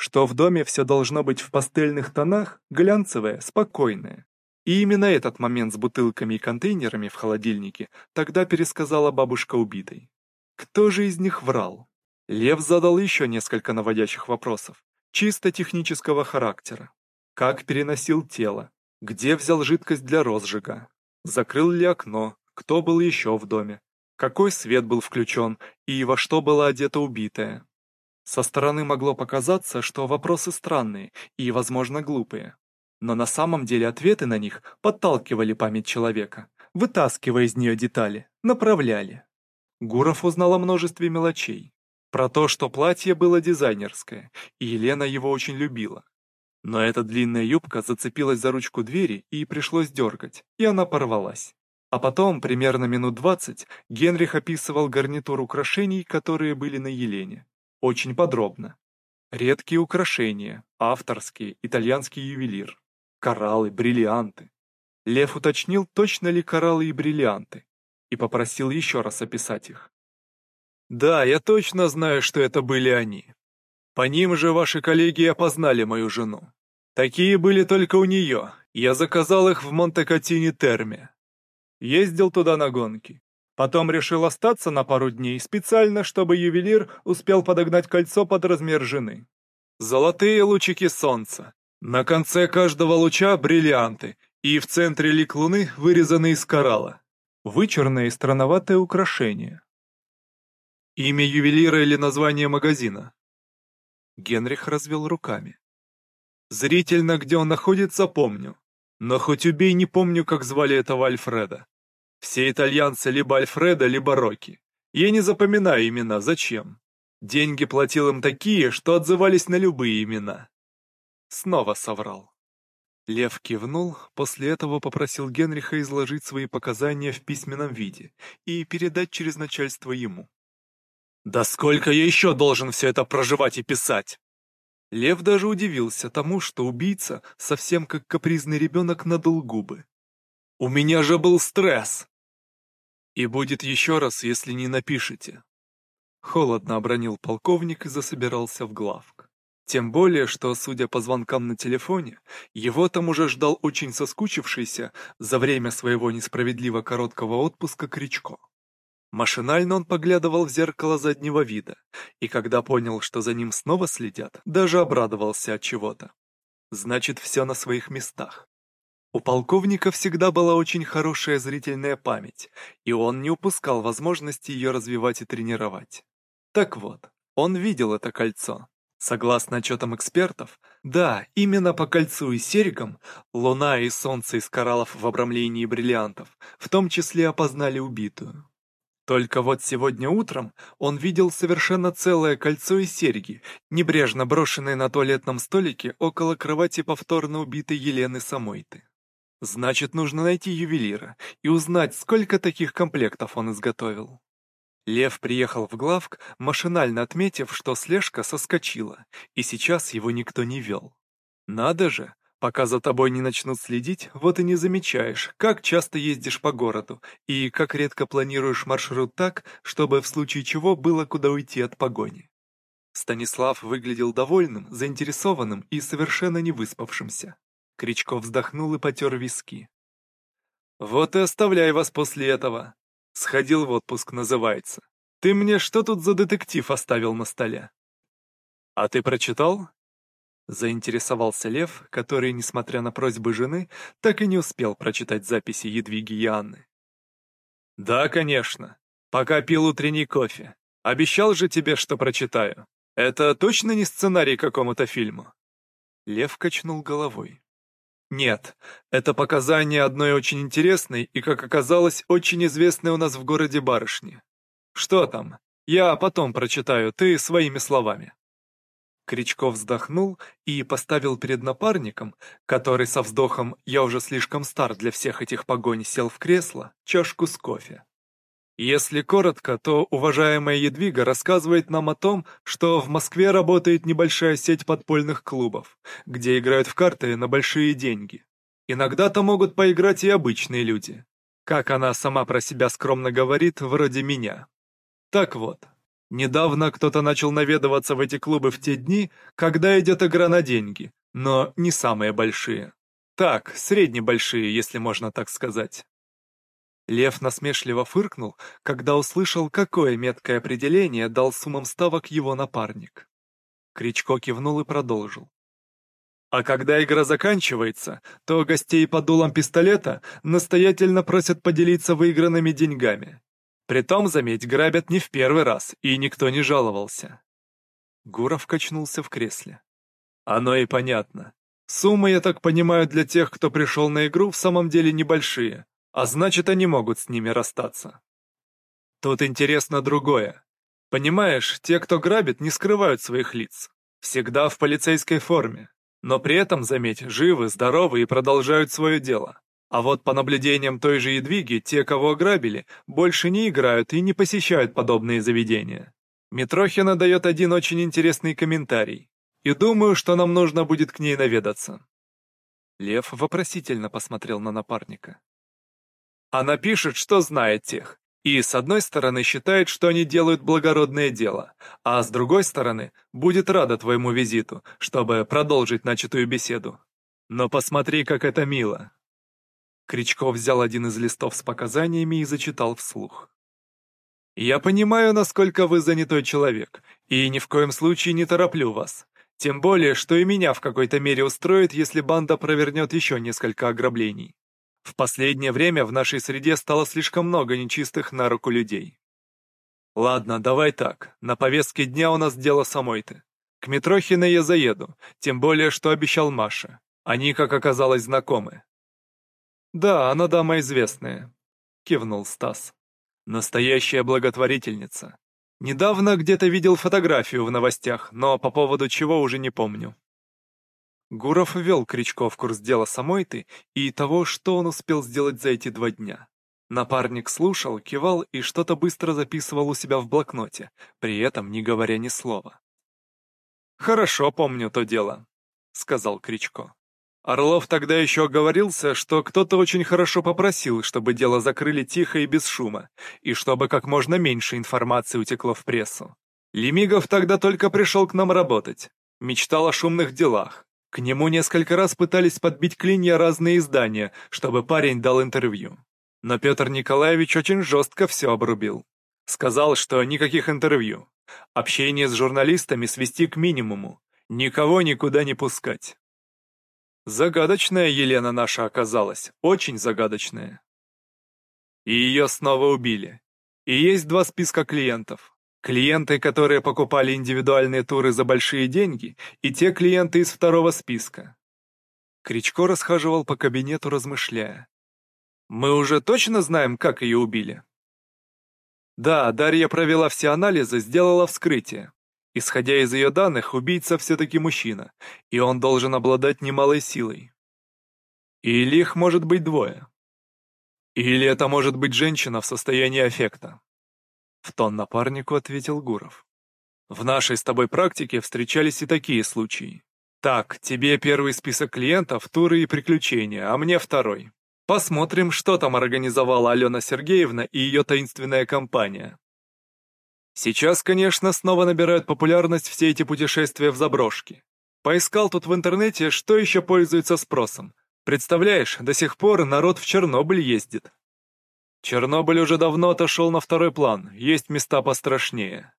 Что в доме все должно быть в пастельных тонах, глянцевое, спокойное. И именно этот момент с бутылками и контейнерами в холодильнике тогда пересказала бабушка убитой. Кто же из них врал? Лев задал еще несколько наводящих вопросов, чисто технического характера. Как переносил тело, где взял жидкость для розжига? Закрыл ли окно? Кто был еще в доме? Какой свет был включен и во что была одета убитая? Со стороны могло показаться, что вопросы странные и, возможно, глупые. Но на самом деле ответы на них подталкивали память человека, вытаскивая из нее детали, направляли. Гуров узнал о множестве мелочей. Про то, что платье было дизайнерское, и Елена его очень любила. Но эта длинная юбка зацепилась за ручку двери и пришлось дергать, и она порвалась. А потом, примерно минут двадцать, Генрих описывал гарнитур украшений, которые были на Елене. Очень подробно. Редкие украшения, авторские, итальянский ювелир. Кораллы, бриллианты. Лев уточнил, точно ли кораллы и бриллианты, и попросил еще раз описать их. «Да, я точно знаю, что это были они. По ним же ваши коллеги опознали мою жену. Такие были только у нее. Я заказал их в Монте-Катине Терме. Ездил туда на гонки. Потом решил остаться на пару дней, специально, чтобы ювелир успел подогнать кольцо под размер жены. Золотые лучики солнца. На конце каждого луча бриллианты, и в центре лик луны вырезаны из коралла. Вычурное и странноватое украшение. Имя ювелира или название магазина? Генрих развел руками. Зрительно, где он находится, помню. Но хоть убей, не помню, как звали этого Альфреда. Все итальянцы либо Альфреда, либо Рокки. Я не запоминаю имена, зачем? Деньги платил им такие, что отзывались на любые имена. Снова соврал. Лев кивнул, после этого попросил Генриха изложить свои показания в письменном виде и передать через начальство ему. Да сколько я еще должен все это проживать и писать? Лев даже удивился тому, что убийца, совсем как капризный ребенок, надул губы. У меня же был стресс! И будет еще раз, если не напишете. Холодно обронил полковник и засобирался в главк. Тем более, что, судя по звонкам на телефоне, его там уже ждал очень соскучившийся за время своего несправедливо короткого отпуска Кричко. Машинально он поглядывал в зеркало заднего вида, и когда понял, что за ним снова следят, даже обрадовался от чего-то. Значит, все на своих местах. У полковника всегда была очень хорошая зрительная память, и он не упускал возможности ее развивать и тренировать. Так вот, Он видел это кольцо. Согласно отчетам экспертов, да, именно по кольцу и серьгам Луна и Солнце из кораллов в обрамлении бриллиантов в том числе опознали убитую. Только вот сегодня утром он видел совершенно целое кольцо и серьги, небрежно брошенные на туалетном столике около кровати повторно убитой Елены Самойты. Значит, нужно найти ювелира и узнать, сколько таких комплектов он изготовил. Лев приехал в главк, машинально отметив, что слежка соскочила, и сейчас его никто не вел. Надо же, пока за тобой не начнут следить, вот и не замечаешь, как часто ездишь по городу и как редко планируешь маршрут так, чтобы в случае чего было куда уйти от погони. Станислав выглядел довольным, заинтересованным и совершенно не выспавшимся. Кричко вздохнул и потер виски. «Вот и оставляй вас после этого. Сходил в отпуск, называется. Ты мне что тут за детектив оставил на столе? А ты прочитал? Заинтересовался Лев, который, несмотря на просьбы жены, так и не успел прочитать записи Едвиги и Анны. Да, конечно. Пока пил утренний кофе. Обещал же тебе, что прочитаю. Это точно не сценарий какому-то фильму? Лев качнул головой. Нет, это показания одной очень интересной и, как оказалось, очень известной у нас в городе барышни. Что там? Я потом прочитаю, ты своими словами. Кричков вздохнул и поставил перед напарником, который со вздохом «я уже слишком стар для всех этих погонь» сел в кресло, чашку с кофе. Если коротко, то уважаемая Едвига рассказывает нам о том, что в Москве работает небольшая сеть подпольных клубов, где играют в карты на большие деньги. Иногда-то могут поиграть и обычные люди. Как она сама про себя скромно говорит, вроде меня. Так вот, недавно кто-то начал наведываться в эти клубы в те дни, когда идет игра на деньги, но не самые большие. Так, среднебольшие, если можно так сказать. Лев насмешливо фыркнул, когда услышал, какое меткое определение дал суммам ставок его напарник. Кричко кивнул и продолжил. А когда игра заканчивается, то гостей под дулом пистолета настоятельно просят поделиться выигранными деньгами. Притом, заметь, грабят не в первый раз, и никто не жаловался. Гуров качнулся в кресле. Оно и понятно. Суммы, я так понимаю, для тех, кто пришел на игру, в самом деле небольшие, а значит, они могут с ними расстаться. Тут интересно другое. Понимаешь, те, кто грабит, не скрывают своих лиц. Всегда в полицейской форме. Но при этом, заметь, живы, здоровы и продолжают свое дело. А вот по наблюдениям той же Едвиги, те, кого ограбили, больше не играют и не посещают подобные заведения. Митрохина дает один очень интересный комментарий. И думаю, что нам нужно будет к ней наведаться. Лев вопросительно посмотрел на напарника. Она пишет, что знает тех. И с одной стороны считает, что они делают благородное дело, а с другой стороны будет рада твоему визиту, чтобы продолжить начатую беседу. Но посмотри, как это мило. Кричков взял один из листов с показаниями и зачитал вслух. «Я понимаю, насколько вы занятой человек, и ни в коем случае не тороплю вас. Тем более, что и меня в какой-то мере устроит, если банда провернет еще несколько ограблений. В последнее время в нашей среде стало слишком много нечистых на руку людей. Ладно, давай так, на повестке дня у нас дело самой-то. К Митрохиной я заеду, тем более, что обещал Маша. Они, как оказалось, знакомы. Да, она дама известная, кивнул Стас. Настоящая благотворительница. Недавно где-то видел фотографию в новостях, но по поводу чего уже не помню. Гуров ввел Кричко в курс дела Самойты и того, что он успел сделать за эти два дня. Напарник слушал, кивал и что-то быстро записывал у себя в блокноте, при этом не говоря ни слова. «Хорошо помню то дело», — сказал Кричко. Орлов тогда еще оговорился, что кто-то очень хорошо попросил, чтобы дело закрыли тихо и без шума, и чтобы как можно меньше информации утекло в прессу. Лемигов тогда только пришел к нам работать, мечтал о шумных делах, к нему несколько раз пытались подбить клинья разные издания, чтобы парень дал интервью. Но Петр Николаевич очень жестко все обрубил. Сказал, что никаких интервью. Общение с журналистами свести к минимуму. Никого никуда не пускать. Загадочная Елена наша оказалась, очень загадочная. И ее снова убили. И есть два списка клиентов. Клиенты, которые покупали индивидуальные туры за большие деньги, и те клиенты из второго списка. Кричко расхаживал по кабинету, размышляя. «Мы уже точно знаем, как ее убили?» Да, Дарья провела все анализы, сделала вскрытие. Исходя из ее данных, убийца все-таки мужчина, и он должен обладать немалой силой. Или их может быть двое. Или это может быть женщина в состоянии аффекта. В тон напарнику ответил Гуров. В нашей с тобой практике встречались и такие случаи. Так, тебе первый список клиентов, туры и приключения, а мне второй. Посмотрим, что там организовала Алена Сергеевна и ее таинственная компания. Сейчас, конечно, снова набирают популярность все эти путешествия в заброшки. Поискал тут в интернете, что еще пользуется спросом. Представляешь, до сих пор народ в Чернобыль ездит. Чернобыль уже давно отошел на второй план, есть места пострашнее.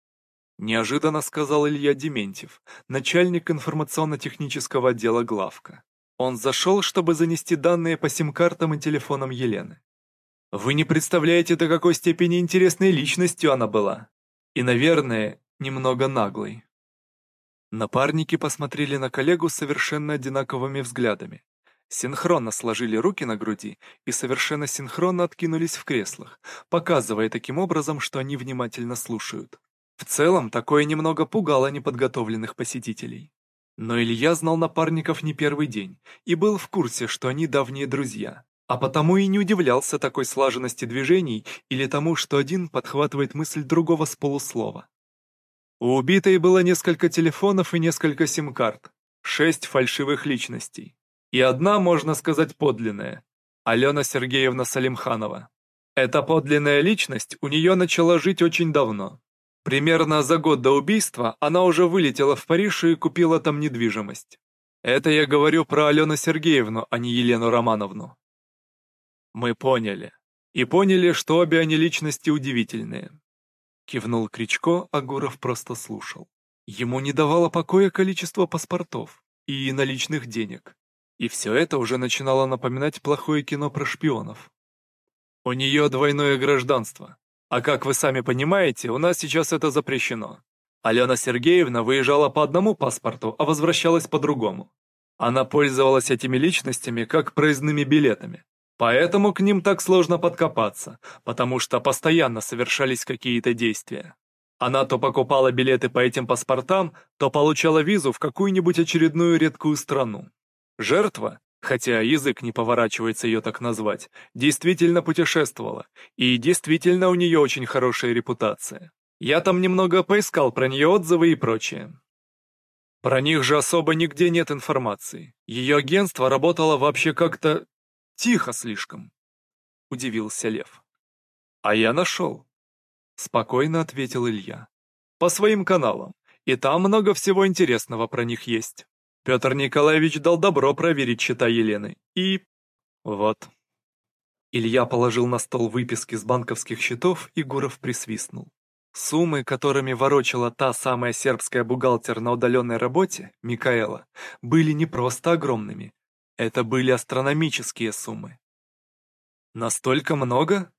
Неожиданно сказал Илья Дементьев, начальник информационно-технического отдела главка. Он зашел, чтобы занести данные по сим-картам и телефонам Елены. Вы не представляете, до какой степени интересной личностью она была. И, наверное, немного наглой. Напарники посмотрели на коллегу совершенно одинаковыми взглядами. Синхронно сложили руки на груди и совершенно синхронно откинулись в креслах, показывая таким образом, что они внимательно слушают. В целом, такое немного пугало неподготовленных посетителей. Но Илья знал напарников не первый день и был в курсе, что они давние друзья, а потому и не удивлялся такой слаженности движений или тому, что один подхватывает мысль другого с полуслова. У убитой было несколько телефонов и несколько сим-карт, шесть фальшивых личностей. И одна, можно сказать, подлинная – Алена Сергеевна Салимханова. Эта подлинная личность у нее начала жить очень давно. Примерно за год до убийства она уже вылетела в Париж и купила там недвижимость. Это я говорю про Алену Сергеевну, а не Елену Романовну. Мы поняли. И поняли, что обе они личности удивительные. Кивнул Кричко, а Гуров просто слушал. Ему не давало покоя количество паспортов и наличных денег. И все это уже начинало напоминать плохое кино про шпионов. У нее двойное гражданство. А как вы сами понимаете, у нас сейчас это запрещено. Алена Сергеевна выезжала по одному паспорту, а возвращалась по другому. Она пользовалась этими личностями как проездными билетами. Поэтому к ним так сложно подкопаться, потому что постоянно совершались какие-то действия. Она то покупала билеты по этим паспортам, то получала визу в какую-нибудь очередную редкую страну. Жертва, хотя язык не поворачивается ее так назвать, действительно путешествовала, и действительно у нее очень хорошая репутация. Я там немного поискал про нее отзывы и прочее. Про них же особо нигде нет информации. Ее агентство работало вообще как-то Тихо слишком, удивился Лев. А я нашел. Спокойно ответил Илья. По своим каналам. И там много всего интересного про них есть. Петр Николаевич дал добро проверить счета Елены. И... вот. Илья положил на стол выписки с банковских счетов, и Гуров присвистнул. Суммы, которыми ворочала та самая сербская бухгалтер на удаленной работе, Микаэла, были не просто огромными, это были астрономические суммы. «Настолько много?»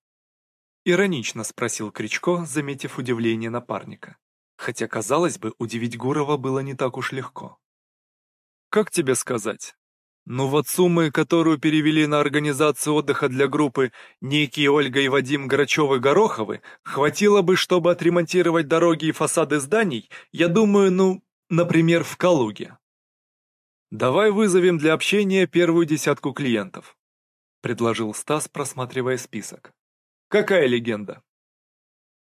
Иронично спросил Кричко, заметив удивление напарника. Хотя, казалось бы, удивить Гурова было не так уж легко. «Как тебе сказать? Ну вот суммы, которую перевели на организацию отдыха для группы некие Ольга и Вадим Грачевы-Гороховы, хватило бы, чтобы отремонтировать дороги и фасады зданий, я думаю, ну, например, в Калуге. «Давай вызовем для общения первую десятку клиентов», — предложил Стас, просматривая список. «Какая легенда?»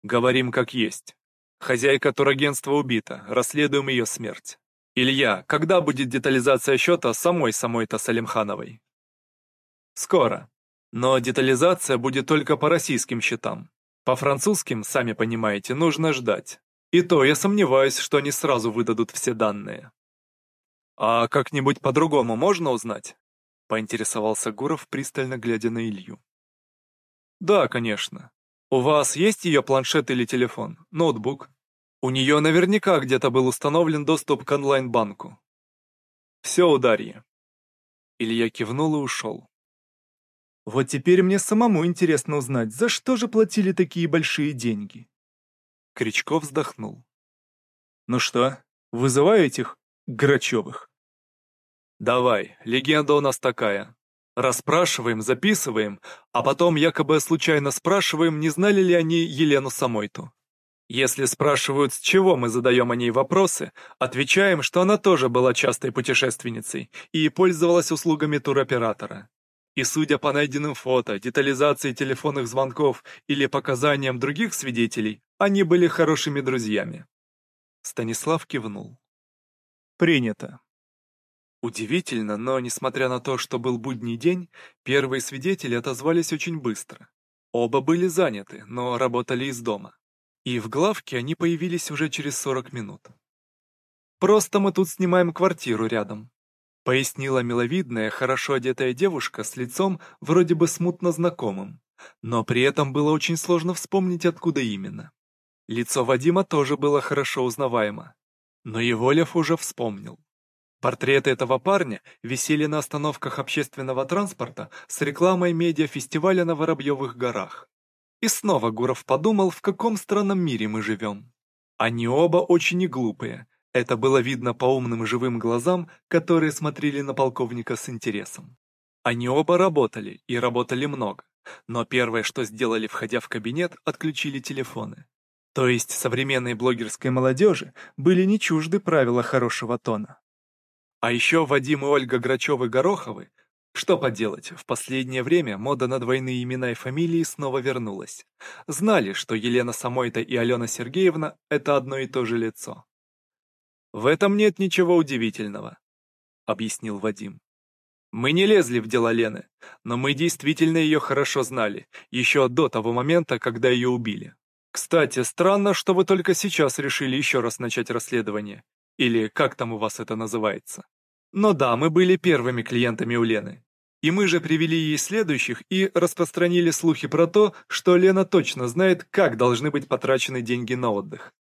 «Говорим как есть. Хозяйка турагентства убита, расследуем ее смерть. Илья, когда будет детализация счета самой-самой-то Салимхановой?» «Скоро. Но детализация будет только по российским счетам. По французским, сами понимаете, нужно ждать. И то я сомневаюсь, что они сразу выдадут все данные. «А как-нибудь по-другому можно узнать?» — поинтересовался Гуров, пристально глядя на Илью. «Да, конечно. У вас есть ее планшет или телефон, ноутбук? У нее наверняка где-то был установлен доступ к онлайн-банку. Все у Дарьи». Илья кивнул и ушел. «Вот теперь мне самому интересно узнать, за что же платили такие большие деньги?» Кричков вздохнул. «Ну что, вызываю этих Грачевых?» «Давай, легенда у нас такая. Расспрашиваем, записываем, а потом якобы случайно спрашиваем, не знали ли они Елену Самойту. Если спрашивают, с чего мы задаем о ней вопросы, отвечаем, что она тоже была частой путешественницей и пользовалась услугами туроператора. И судя по найденным фото, детализации телефонных звонков или показаниям других свидетелей, они были хорошими друзьями. Станислав кивнул. Принято. Удивительно, но несмотря на то, что был будний день, первые свидетели отозвались очень быстро. Оба были заняты, но работали из дома. И в главке они появились уже через 40 минут. «Просто мы тут снимаем квартиру рядом», — пояснила миловидная, хорошо одетая девушка с лицом вроде бы смутно знакомым, но при этом было очень сложно вспомнить, откуда именно. Лицо Вадима тоже было хорошо узнаваемо, но его Лев уже вспомнил. Портреты этого парня висели на остановках общественного транспорта с рекламой медиафестиваля на Воробьевых горах. И снова Гуров подумал, в каком странном мире мы живем. Они оба очень неглупые, это было видно по умным живым глазам, которые смотрели на полковника с интересом. Они оба работали, и работали много, но первое, что сделали, входя в кабинет, отключили телефоны. То есть современной блогерской молодежи были не чужды правила хорошего тона. А еще Вадим и Ольга Грачевы-Гороховы. Что поделать, в последнее время мода на двойные имена и фамилии снова вернулась. Знали, что Елена Самойта и Алена Сергеевна – это одно и то же лицо. «В этом нет ничего удивительного», – объяснил Вадим. «Мы не лезли в дела Лены, но мы действительно ее хорошо знали, еще до того момента, когда ее убили. Кстати, странно, что вы только сейчас решили еще раз начать расследование, или как там у вас это называется. Но да, мы были первыми клиентами у Лены. И мы же привели ей следующих и распространили слухи про то, что Лена точно знает, как должны быть потрачены деньги на отдых.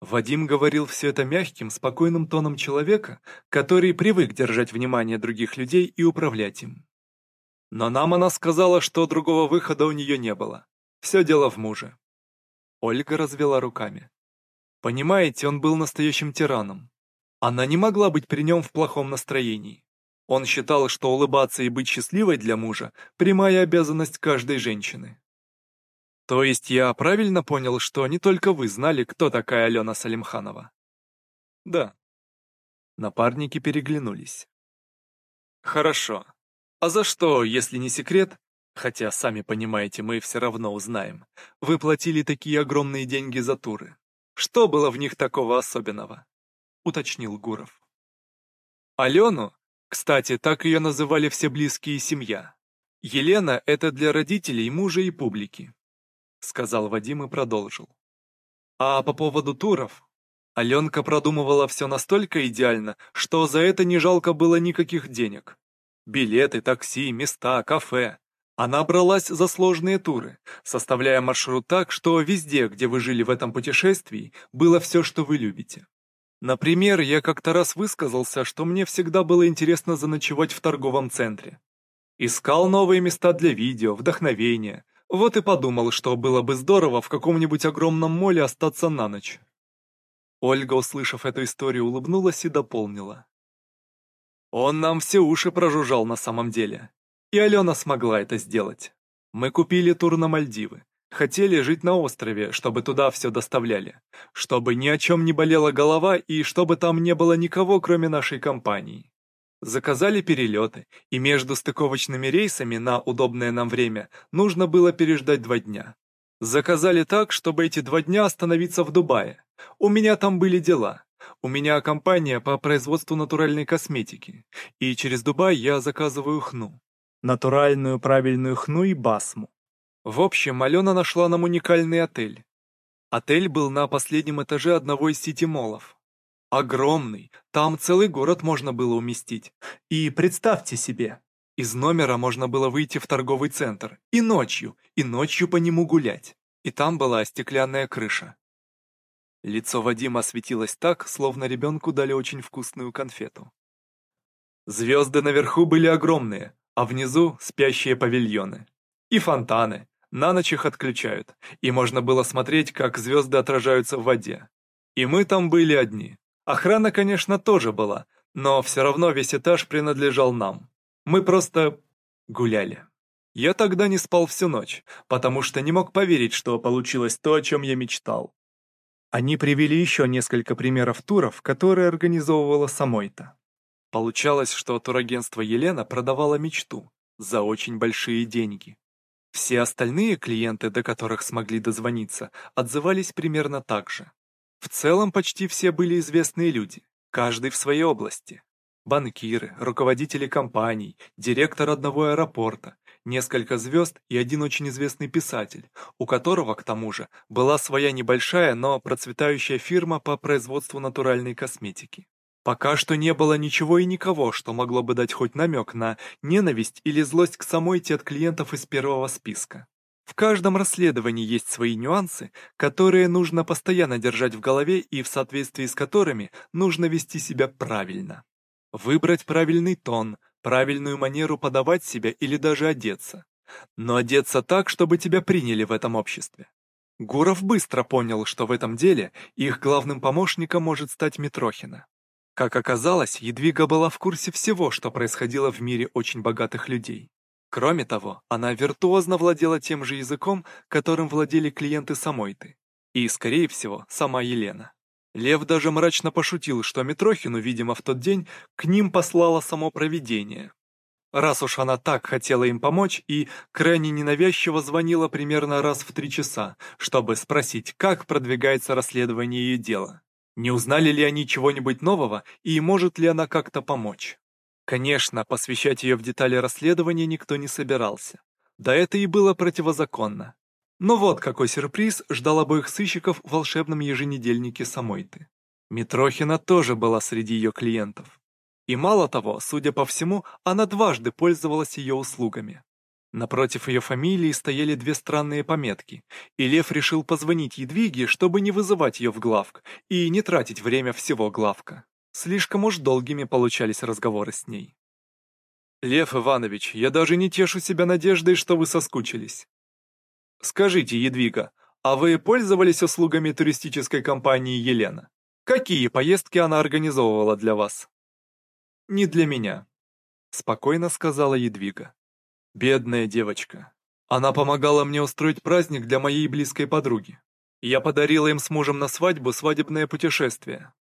Вадим говорил все это мягким, спокойным тоном человека, который привык держать внимание других людей и управлять им. Но нам она сказала, что другого выхода у нее не было. Все дело в муже. Ольга развела руками. Понимаете, он был настоящим тираном. Она не могла быть при нем в плохом настроении. Он считал, что улыбаться и быть счастливой для мужа – прямая обязанность каждой женщины. То есть я правильно понял, что не только вы знали, кто такая Алена Салимханова? Да. Напарники переглянулись. Хорошо. А за что, если не секрет, хотя, сами понимаете, мы все равно узнаем, вы платили такие огромные деньги за туры? Что было в них такого особенного? Уточнил Гуров. Алену, кстати, так ее называли все близкие семья. Елена — это для родителей, мужа и публики. Сказал Вадим и продолжил. А по поводу туров, Аленка продумывала все настолько идеально, что за это не жалко было никаких денег. Билеты, такси, места, кафе. Она бралась за сложные туры, составляя маршрут так, что везде, где вы жили в этом путешествии, было все, что вы любите. Например, я как-то раз высказался, что мне всегда было интересно заночевать в торговом центре. Искал новые места для видео, вдохновения. Вот и подумал, что было бы здорово в каком-нибудь огромном моле остаться на ночь. Ольга, услышав эту историю, улыбнулась и дополнила. Он нам все уши прожужжал на самом деле. И Алена смогла это сделать. Мы купили тур на Мальдивы. Хотели жить на острове, чтобы туда все доставляли. Чтобы ни о чем не болела голова и чтобы там не было никого, кроме нашей компании. Заказали перелеты, и между стыковочными рейсами на удобное нам время нужно было переждать два дня. Заказали так, чтобы эти два дня остановиться в Дубае. У меня там были дела. У меня компания по производству натуральной косметики, и через Дубай я заказываю хну натуральную правильную хну и басму. В общем, Алена нашла нам уникальный отель. Отель был на последнем этаже одного из сити-молов. Огромный, там целый город можно было уместить. И представьте себе, из номера можно было выйти в торговый центр и ночью, и ночью по нему гулять. И там была стеклянная крыша. Лицо Вадима осветилось так, словно ребенку дали очень вкусную конфету. Звезды наверху были огромные, а внизу спящие павильоны. И фонтаны. На ночь их отключают, и можно было смотреть, как звезды отражаются в воде. И мы там были одни. Охрана, конечно, тоже была, но все равно весь этаж принадлежал нам. Мы просто гуляли. Я тогда не спал всю ночь, потому что не мог поверить, что получилось то, о чем я мечтал. Они привели еще несколько примеров туров, которые организовывала Самойта. Получалось, что турагентство Елена продавало мечту за очень большие деньги. Все остальные клиенты, до которых смогли дозвониться, отзывались примерно так же. В целом почти все были известные люди, каждый в своей области. Банкиры, руководители компаний, директор одного аэропорта, несколько звезд и один очень известный писатель, у которого, к тому же, была своя небольшая, но процветающая фирма по производству натуральной косметики. Пока что не было ничего и никого, что могло бы дать хоть намек на ненависть или злость к самой те от клиентов из первого списка. В каждом расследовании есть свои нюансы, которые нужно постоянно держать в голове и в соответствии с которыми нужно вести себя правильно. Выбрать правильный тон, правильную манеру подавать себя или даже одеться. Но одеться так, чтобы тебя приняли в этом обществе. Гуров быстро понял, что в этом деле их главным помощником может стать Митрохина. Как оказалось, Едвига была в курсе всего, что происходило в мире очень богатых людей. Кроме того, она виртуозно владела тем же языком, которым владели клиенты Самойты. И, скорее всего, сама Елена. Лев даже мрачно пошутил, что Митрохину, видимо, в тот день к ним послало само провидение. Раз уж она так хотела им помочь и крайне ненавязчиво звонила примерно раз в три часа, чтобы спросить, как продвигается расследование ее дела. Не узнали ли они чего-нибудь нового и может ли она как-то помочь? Конечно, посвящать ее в детали расследования никто не собирался. Да это и было противозаконно. Но вот какой сюрприз ждал обоих сыщиков в волшебном еженедельнике Самойты. Митрохина тоже была среди ее клиентов. И мало того, судя по всему, она дважды пользовалась ее услугами. Напротив ее фамилии стояли две странные пометки, и Лев решил позвонить Едвиге, чтобы не вызывать ее в главк и не тратить время всего главка. Слишком уж долгими получались разговоры с ней. «Лев Иванович, я даже не тешу себя надеждой, что вы соскучились. Скажите, Едвига, а вы пользовались услугами туристической компании «Елена»? Какие поездки она организовывала для вас?» «Не для меня», — спокойно сказала Едвига. Бедная девочка. Она помогала мне устроить праздник для моей близкой подруги. Я подарила им с мужем на свадьбу свадебное путешествие.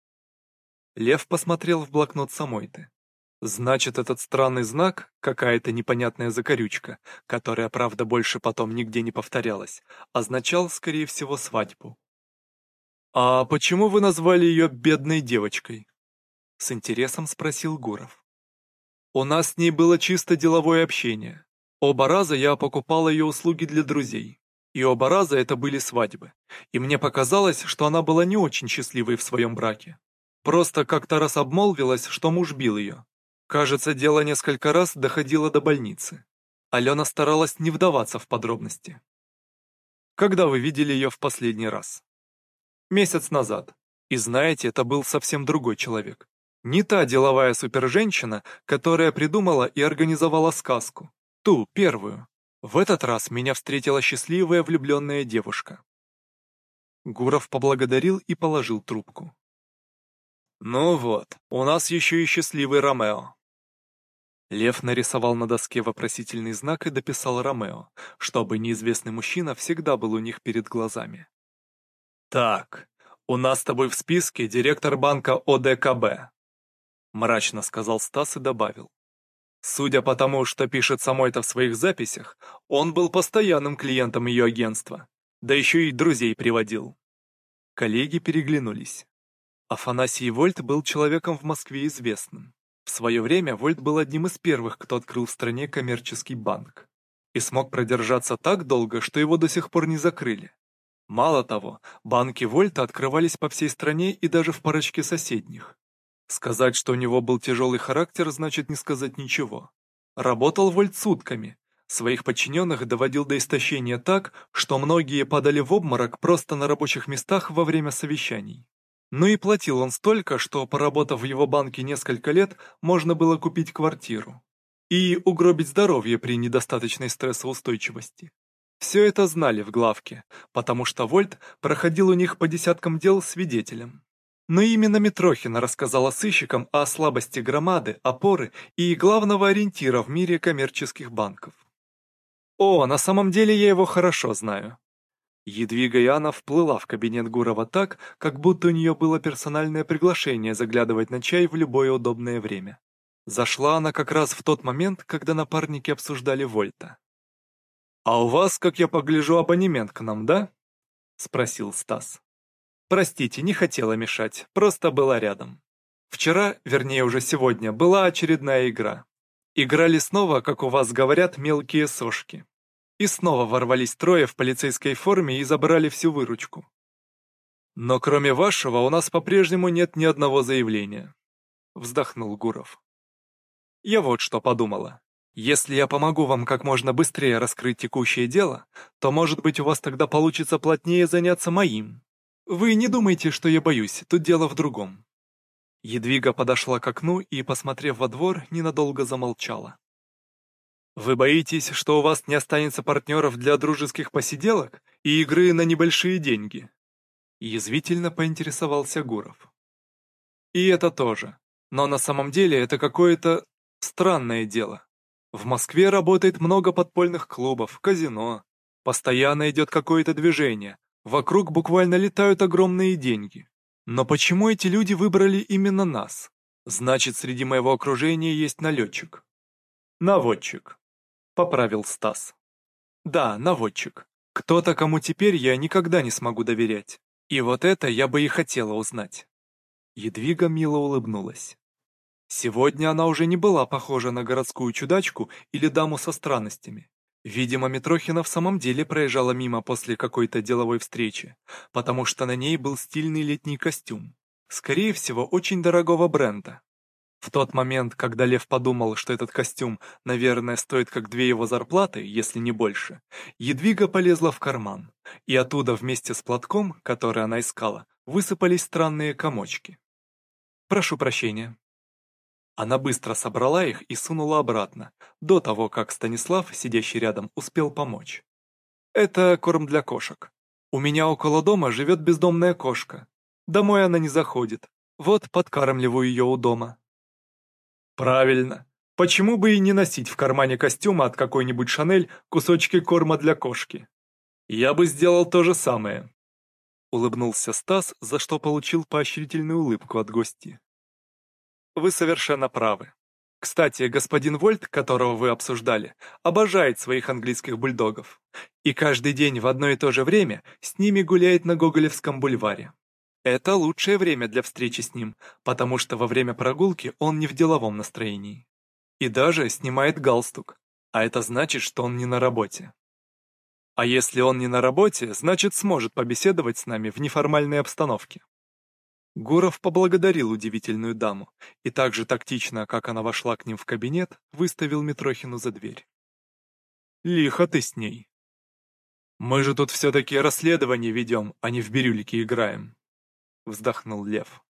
Лев посмотрел в блокнот Самойты. Значит, этот странный знак, какая-то непонятная закорючка, которая, правда, больше потом нигде не повторялась, означал, скорее всего, свадьбу. «А почему вы назвали ее бедной девочкой?» С интересом спросил Гуров. «У нас с ней было чисто деловое общение. Оба раза я покупал ее услуги для друзей. И оба раза это были свадьбы. И мне показалось, что она была не очень счастливой в своем браке. Просто как-то раз обмолвилась, что муж бил ее. Кажется, дело несколько раз доходило до больницы. Алена старалась не вдаваться в подробности. Когда вы видели ее в последний раз? Месяц назад. И знаете, это был совсем другой человек. Не та деловая суперженщина, которая придумала и организовала сказку, Ту, первую. В этот раз меня встретила счастливая влюбленная девушка. Гуров поблагодарил и положил трубку. «Ну вот, у нас еще и счастливый Ромео». Лев нарисовал на доске вопросительный знак и дописал Ромео, чтобы неизвестный мужчина всегда был у них перед глазами. «Так, у нас с тобой в списке директор банка ОДКБ», мрачно сказал Стас и добавил. Судя по тому, что пишет Самойта в своих записях, он был постоянным клиентом ее агентства, да еще и друзей приводил. Коллеги переглянулись. Афанасий Вольт был человеком в Москве известным. В свое время Вольт был одним из первых, кто открыл в стране коммерческий банк. И смог продержаться так долго, что его до сих пор не закрыли. Мало того, банки Вольта открывались по всей стране и даже в парочке соседних. Сказать, что у него был тяжелый характер, значит не сказать ничего. Работал Вольт сутками. Своих подчиненных доводил до истощения так, что многие падали в обморок просто на рабочих местах во время совещаний. Ну и платил он столько, что, поработав в его банке несколько лет, можно было купить квартиру. И угробить здоровье при недостаточной стрессоустойчивости. Все это знали в главке, потому что Вольт проходил у них по десяткам дел свидетелем. Но именно Митрохина рассказала сыщикам о слабости громады, опоры и главного ориентира в мире коммерческих банков. О, на самом деле я его хорошо знаю. Едвига Яна вплыла в кабинет Гурова так, как будто у нее было персональное приглашение заглядывать на чай в любое удобное время. Зашла она как раз в тот момент, когда напарники обсуждали Вольта. «А у вас, как я погляжу, абонемент к нам, да?» — спросил Стас. Простите, не хотела мешать, просто была рядом. Вчера, вернее уже сегодня, была очередная игра. Играли снова, как у вас говорят, мелкие сошки. И снова ворвались трое в полицейской форме и забрали всю выручку. Но кроме вашего у нас по-прежнему нет ни одного заявления. Вздохнул Гуров. Я вот что подумала. Если я помогу вам как можно быстрее раскрыть текущее дело, то, может быть, у вас тогда получится плотнее заняться моим. «Вы не думайте, что я боюсь, тут дело в другом». Едвига подошла к окну и, посмотрев во двор, ненадолго замолчала. «Вы боитесь, что у вас не останется партнеров для дружеских посиделок и игры на небольшие деньги?» Язвительно поинтересовался Гуров. «И это тоже. Но на самом деле это какое-то странное дело. В Москве работает много подпольных клубов, казино. Постоянно идет какое-то движение, Вокруг буквально летают огромные деньги. Но почему эти люди выбрали именно нас? Значит, среди моего окружения есть налетчик. Наводчик. Поправил Стас. Да, наводчик. Кто-то, кому теперь я никогда не смогу доверять. И вот это я бы и хотела узнать. Едвига мило улыбнулась. Сегодня она уже не была похожа на городскую чудачку или даму со странностями. Видимо, Митрохина в самом деле проезжала мимо после какой-то деловой встречи, потому что на ней был стильный летний костюм. Скорее всего, очень дорогого бренда. В тот момент, когда Лев подумал, что этот костюм, наверное, стоит как две его зарплаты, если не больше, Едвига полезла в карман, и оттуда вместе с платком, который она искала, высыпались странные комочки. «Прошу прощения», она быстро собрала их и сунула обратно, до того, как Станислав, сидящий рядом, успел помочь. «Это корм для кошек. У меня около дома живет бездомная кошка. Домой она не заходит. Вот подкармливаю ее у дома». «Правильно. Почему бы и не носить в кармане костюма от какой-нибудь Шанель кусочки корма для кошки? Я бы сделал то же самое». Улыбнулся Стас, за что получил поощрительную улыбку от гостя. Вы совершенно правы. Кстати, господин Вольт, которого вы обсуждали, обожает своих английских бульдогов. И каждый день в одно и то же время с ними гуляет на Гоголевском бульваре. Это лучшее время для встречи с ним, потому что во время прогулки он не в деловом настроении. И даже снимает галстук, а это значит, что он не на работе. А если он не на работе, значит сможет побеседовать с нами в неформальной обстановке. Гуров поблагодарил удивительную даму и так же тактично, как она вошла к ним в кабинет, выставил Митрохину за дверь. «Лихо ты с ней. Мы же тут все-таки расследование ведем, а не в бирюльке играем», — вздохнул Лев.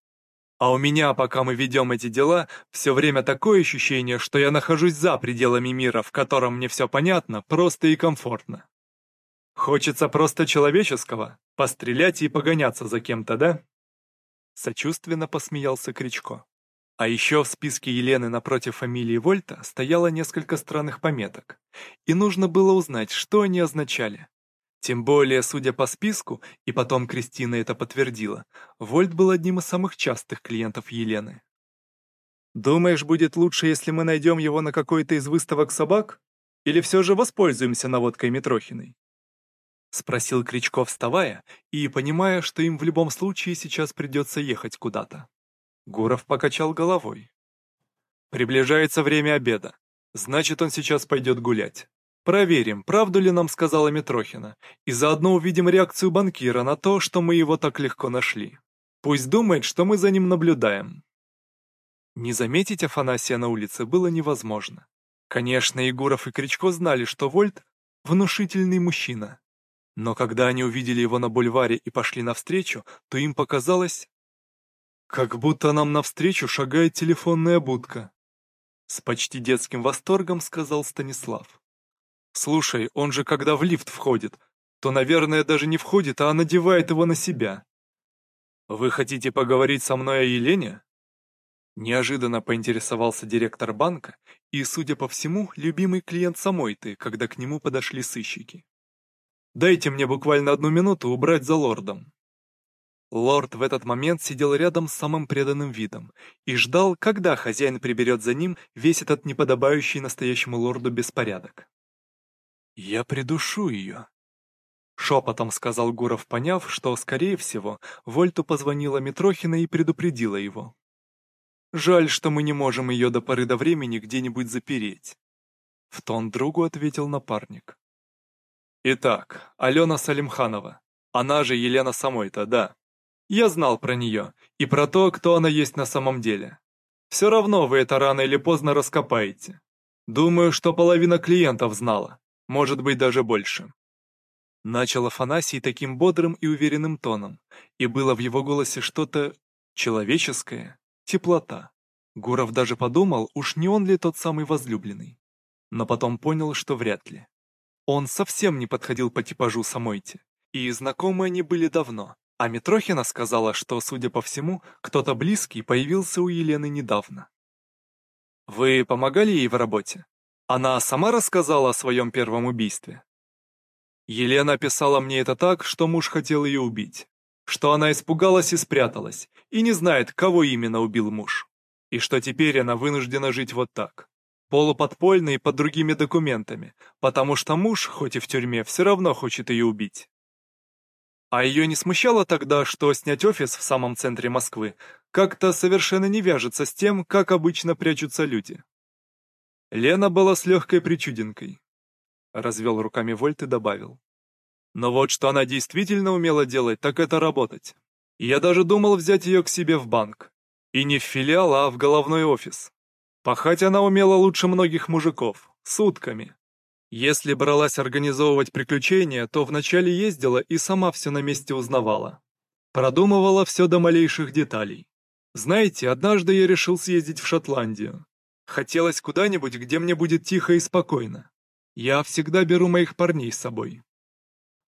«А у меня, пока мы ведем эти дела, все время такое ощущение, что я нахожусь за пределами мира, в котором мне все понятно, просто и комфортно. Хочется просто человеческого, пострелять и погоняться за кем-то, да?» Сочувственно посмеялся Кричко. А еще в списке Елены напротив фамилии Вольта стояло несколько странных пометок, и нужно было узнать, что они означали. Тем более, судя по списку, и потом Кристина это подтвердила, Вольт был одним из самых частых клиентов Елены. «Думаешь, будет лучше, если мы найдем его на какой-то из выставок собак? Или все же воспользуемся наводкой Митрохиной?» Спросил Кричко, вставая и понимая, что им в любом случае сейчас придется ехать куда-то. Гуров покачал головой. Приближается время обеда. Значит, он сейчас пойдет гулять. Проверим, правду ли нам сказала Митрохина, и заодно увидим реакцию банкира на то, что мы его так легко нашли. Пусть думает, что мы за ним наблюдаем. Не заметить Афанасия на улице было невозможно. Конечно, Егоров и Кричко знали, что Вольт — внушительный мужчина, но когда они увидели его на бульваре и пошли навстречу, то им показалось... Как будто нам навстречу шагает телефонная будка. С почти детским восторгом сказал Станислав. Слушай, он же когда в лифт входит, то, наверное, даже не входит, а надевает его на себя. Вы хотите поговорить со мной о Елене? Неожиданно поинтересовался директор банка и, судя по всему, любимый клиент самой ты, когда к нему подошли сыщики. Дайте мне буквально одну минуту убрать за лордом. Лорд в этот момент сидел рядом с самым преданным видом и ждал, когда хозяин приберет за ним весь этот неподобающий настоящему лорду беспорядок. «Я придушу ее», — шепотом сказал Гуров, поняв, что, скорее всего, Вольту позвонила Митрохина и предупредила его. Жаль, что мы не можем ее до поры до времени где-нибудь запереть. В тон другу ответил напарник. Итак, Алена Салимханова. Она же Елена Самойта, да. Я знал про нее и про то, кто она есть на самом деле. Все равно вы это рано или поздно раскопаете. Думаю, что половина клиентов знала, может быть даже больше. Начал Афанасий таким бодрым и уверенным тоном, и было в его голосе что-то человеческое, Теплота. Гуров даже подумал, уж не он ли тот самый возлюбленный. Но потом понял, что вряд ли. Он совсем не подходил по типажу Самойте. И знакомы они были давно. А Митрохина сказала, что, судя по всему, кто-то близкий появился у Елены недавно. «Вы помогали ей в работе? Она сама рассказала о своем первом убийстве?» Елена описала мне это так, что муж хотел ее убить что она испугалась и спряталась, и не знает, кого именно убил муж. И что теперь она вынуждена жить вот так, полуподпольно и под другими документами, потому что муж, хоть и в тюрьме, все равно хочет ее убить. А ее не смущало тогда, что снять офис в самом центре Москвы как-то совершенно не вяжется с тем, как обычно прячутся люди. Лена была с легкой причудинкой. Развел руками Вольт и добавил. Но вот что она действительно умела делать, так это работать. Я даже думал взять ее к себе в банк. И не в филиал, а в головной офис. Пахать она умела лучше многих мужиков, сутками. Если бралась организовывать приключения, то вначале ездила и сама все на месте узнавала. Продумывала все до малейших деталей. Знаете, однажды я решил съездить в Шотландию. Хотелось куда-нибудь, где мне будет тихо и спокойно. Я всегда беру моих парней с собой.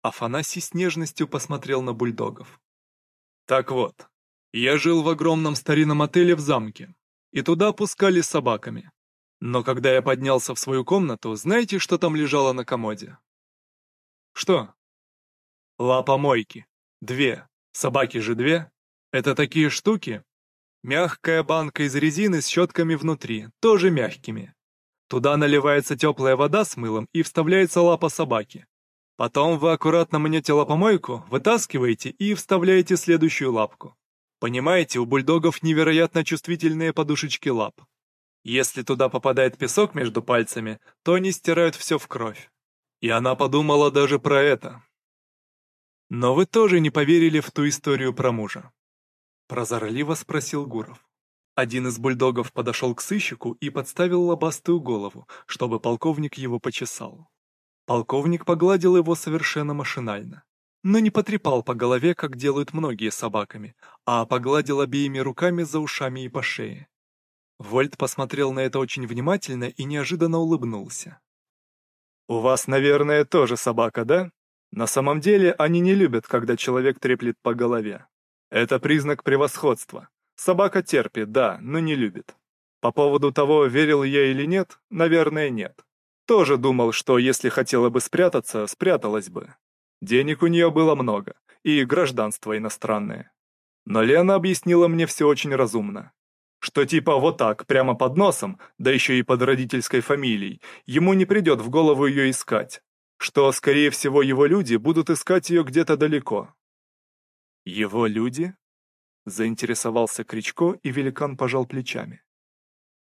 Афанасий с нежностью посмотрел на бульдогов. «Так вот, я жил в огромном старинном отеле в замке, и туда пускали собаками. Но когда я поднялся в свою комнату, знаете, что там лежало на комоде?» «Что?» «Лапомойки. Две. Собаки же две. Это такие штуки. Мягкая банка из резины с щетками внутри, тоже мягкими. Туда наливается теплая вода с мылом и вставляется лапа собаки. Потом вы аккуратно мнете лапомойку, вытаскиваете и вставляете следующую лапку. Понимаете, у бульдогов невероятно чувствительные подушечки лап. Если туда попадает песок между пальцами, то они стирают все в кровь. И она подумала даже про это. Но вы тоже не поверили в ту историю про мужа. Прозорливо спросил Гуров. Один из бульдогов подошел к сыщику и подставил лобастую голову, чтобы полковник его почесал. Полковник погладил его совершенно машинально, но не потрепал по голове, как делают многие собаками, а погладил обеими руками за ушами и по шее. Вольт посмотрел на это очень внимательно и неожиданно улыбнулся. «У вас, наверное, тоже собака, да? На самом деле они не любят, когда человек треплет по голове. Это признак превосходства. Собака терпит, да, но не любит. По поводу того, верил я или нет, наверное, нет. Тоже думал, что если хотела бы спрятаться, спряталась бы. Денег у нее было много, и гражданство иностранное. Но Лена объяснила мне все очень разумно. Что типа вот так, прямо под носом, да еще и под родительской фамилией, ему не придет в голову ее искать. Что, скорее всего, его люди будут искать ее где-то далеко. «Его люди?» Заинтересовался Кричко, и великан пожал плечами.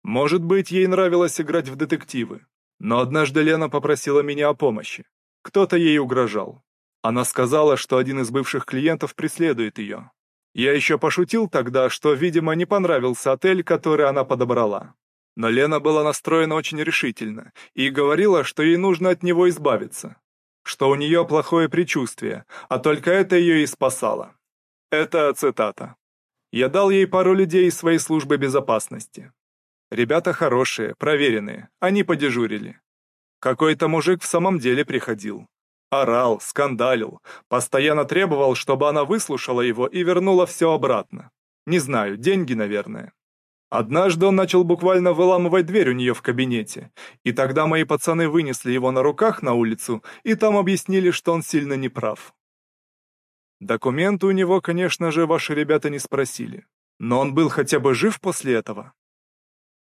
«Может быть, ей нравилось играть в детективы. Но однажды Лена попросила меня о помощи. Кто-то ей угрожал. Она сказала, что один из бывших клиентов преследует ее. Я еще пошутил тогда, что, видимо, не понравился отель, который она подобрала. Но Лена была настроена очень решительно и говорила, что ей нужно от него избавиться. Что у нее плохое предчувствие, а только это ее и спасало. Это цитата. Я дал ей пару людей из своей службы безопасности. Ребята хорошие, проверенные, они подежурили. Какой-то мужик в самом деле приходил. Орал, скандалил, постоянно требовал, чтобы она выслушала его и вернула все обратно. Не знаю, деньги, наверное. Однажды он начал буквально выламывать дверь у нее в кабинете, и тогда мои пацаны вынесли его на руках на улицу, и там объяснили, что он сильно неправ. Документы у него, конечно же, ваши ребята не спросили. Но он был хотя бы жив после этого?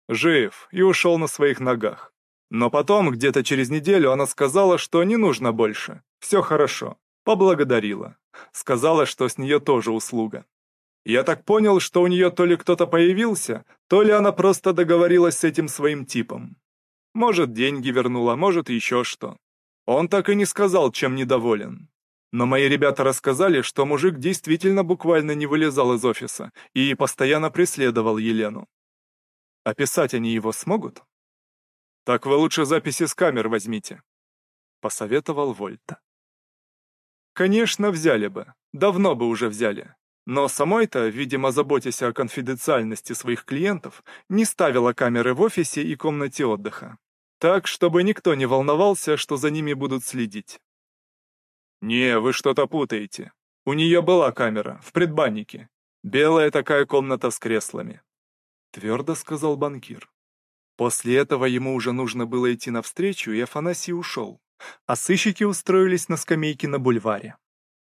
Жив, и ушел на своих ногах. Но потом, где-то через неделю, она сказала, что не нужно больше. Все хорошо. Поблагодарила. Сказала, что с нее тоже услуга. Я так понял, что у нее то ли кто-то появился, то ли она просто договорилась с этим своим типом. Может, деньги вернула, может, еще что. Он так и не сказал, чем недоволен. Но мои ребята рассказали, что мужик действительно буквально не вылезал из офиса и постоянно преследовал Елену. Описать они его смогут? Так вы лучше записи с камер возьмите, посоветовал Вольта. Конечно, взяли бы, давно бы уже взяли. Но самой-то, видимо, заботясь о конфиденциальности своих клиентов, не ставила камеры в офисе и комнате отдыха. Так, чтобы никто не волновался, что за ними будут следить. «Не, вы что-то путаете. У нее была камера, в предбаннике. Белая такая комната с креслами», — твердо сказал банкир. После этого ему уже нужно было идти навстречу, и Афанасий ушел, а сыщики устроились на скамейке на бульваре.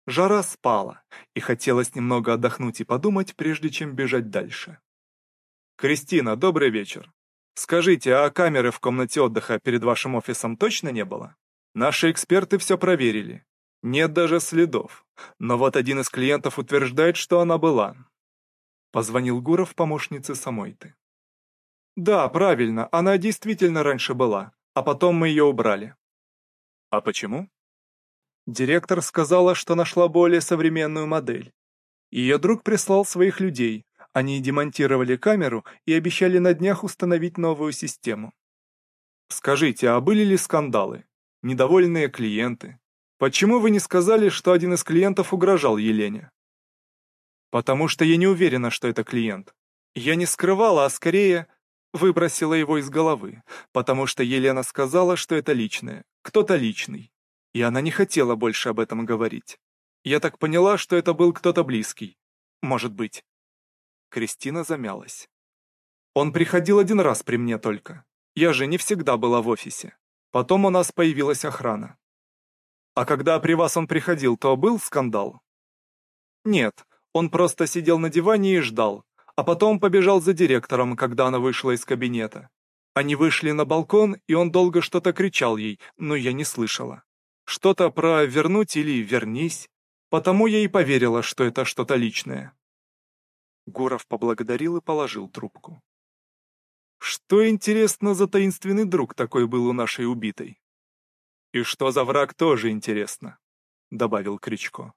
Жара спала, и хотелось немного отдохнуть и подумать, прежде чем бежать дальше. «Кристина, добрый вечер. Скажите, а камеры в комнате отдыха перед вашим офисом точно не было? Наши эксперты все проверили. Нет даже следов. Но вот один из клиентов утверждает, что она была. Позвонил Гуров помощнице Самойты. Да, правильно, она действительно раньше была, а потом мы ее убрали. А почему? Директор сказала, что нашла более современную модель. Ее друг прислал своих людей, они демонтировали камеру и обещали на днях установить новую систему. Скажите, а были ли скандалы? Недовольные клиенты? Почему вы не сказали, что один из клиентов угрожал Елене? Потому что я не уверена, что это клиент. Я не скрывала, а скорее выбросила его из головы, потому что Елена сказала, что это личное, кто-то личный. И она не хотела больше об этом говорить. Я так поняла, что это был кто-то близкий. Может быть. Кристина замялась. Он приходил один раз при мне только. Я же не всегда была в офисе. Потом у нас появилась охрана. А когда при вас он приходил, то был скандал? Нет, он просто сидел на диване и ждал, а потом побежал за директором, когда она вышла из кабинета. Они вышли на балкон, и он долго что-то кричал ей, но я не слышала. Что-то про «вернуть» или «вернись». Потому я и поверила, что это что-то личное. Гуров поблагодарил и положил трубку. Что, интересно, за таинственный друг такой был у нашей убитой? «И что за враг, тоже интересно», — добавил Кричко.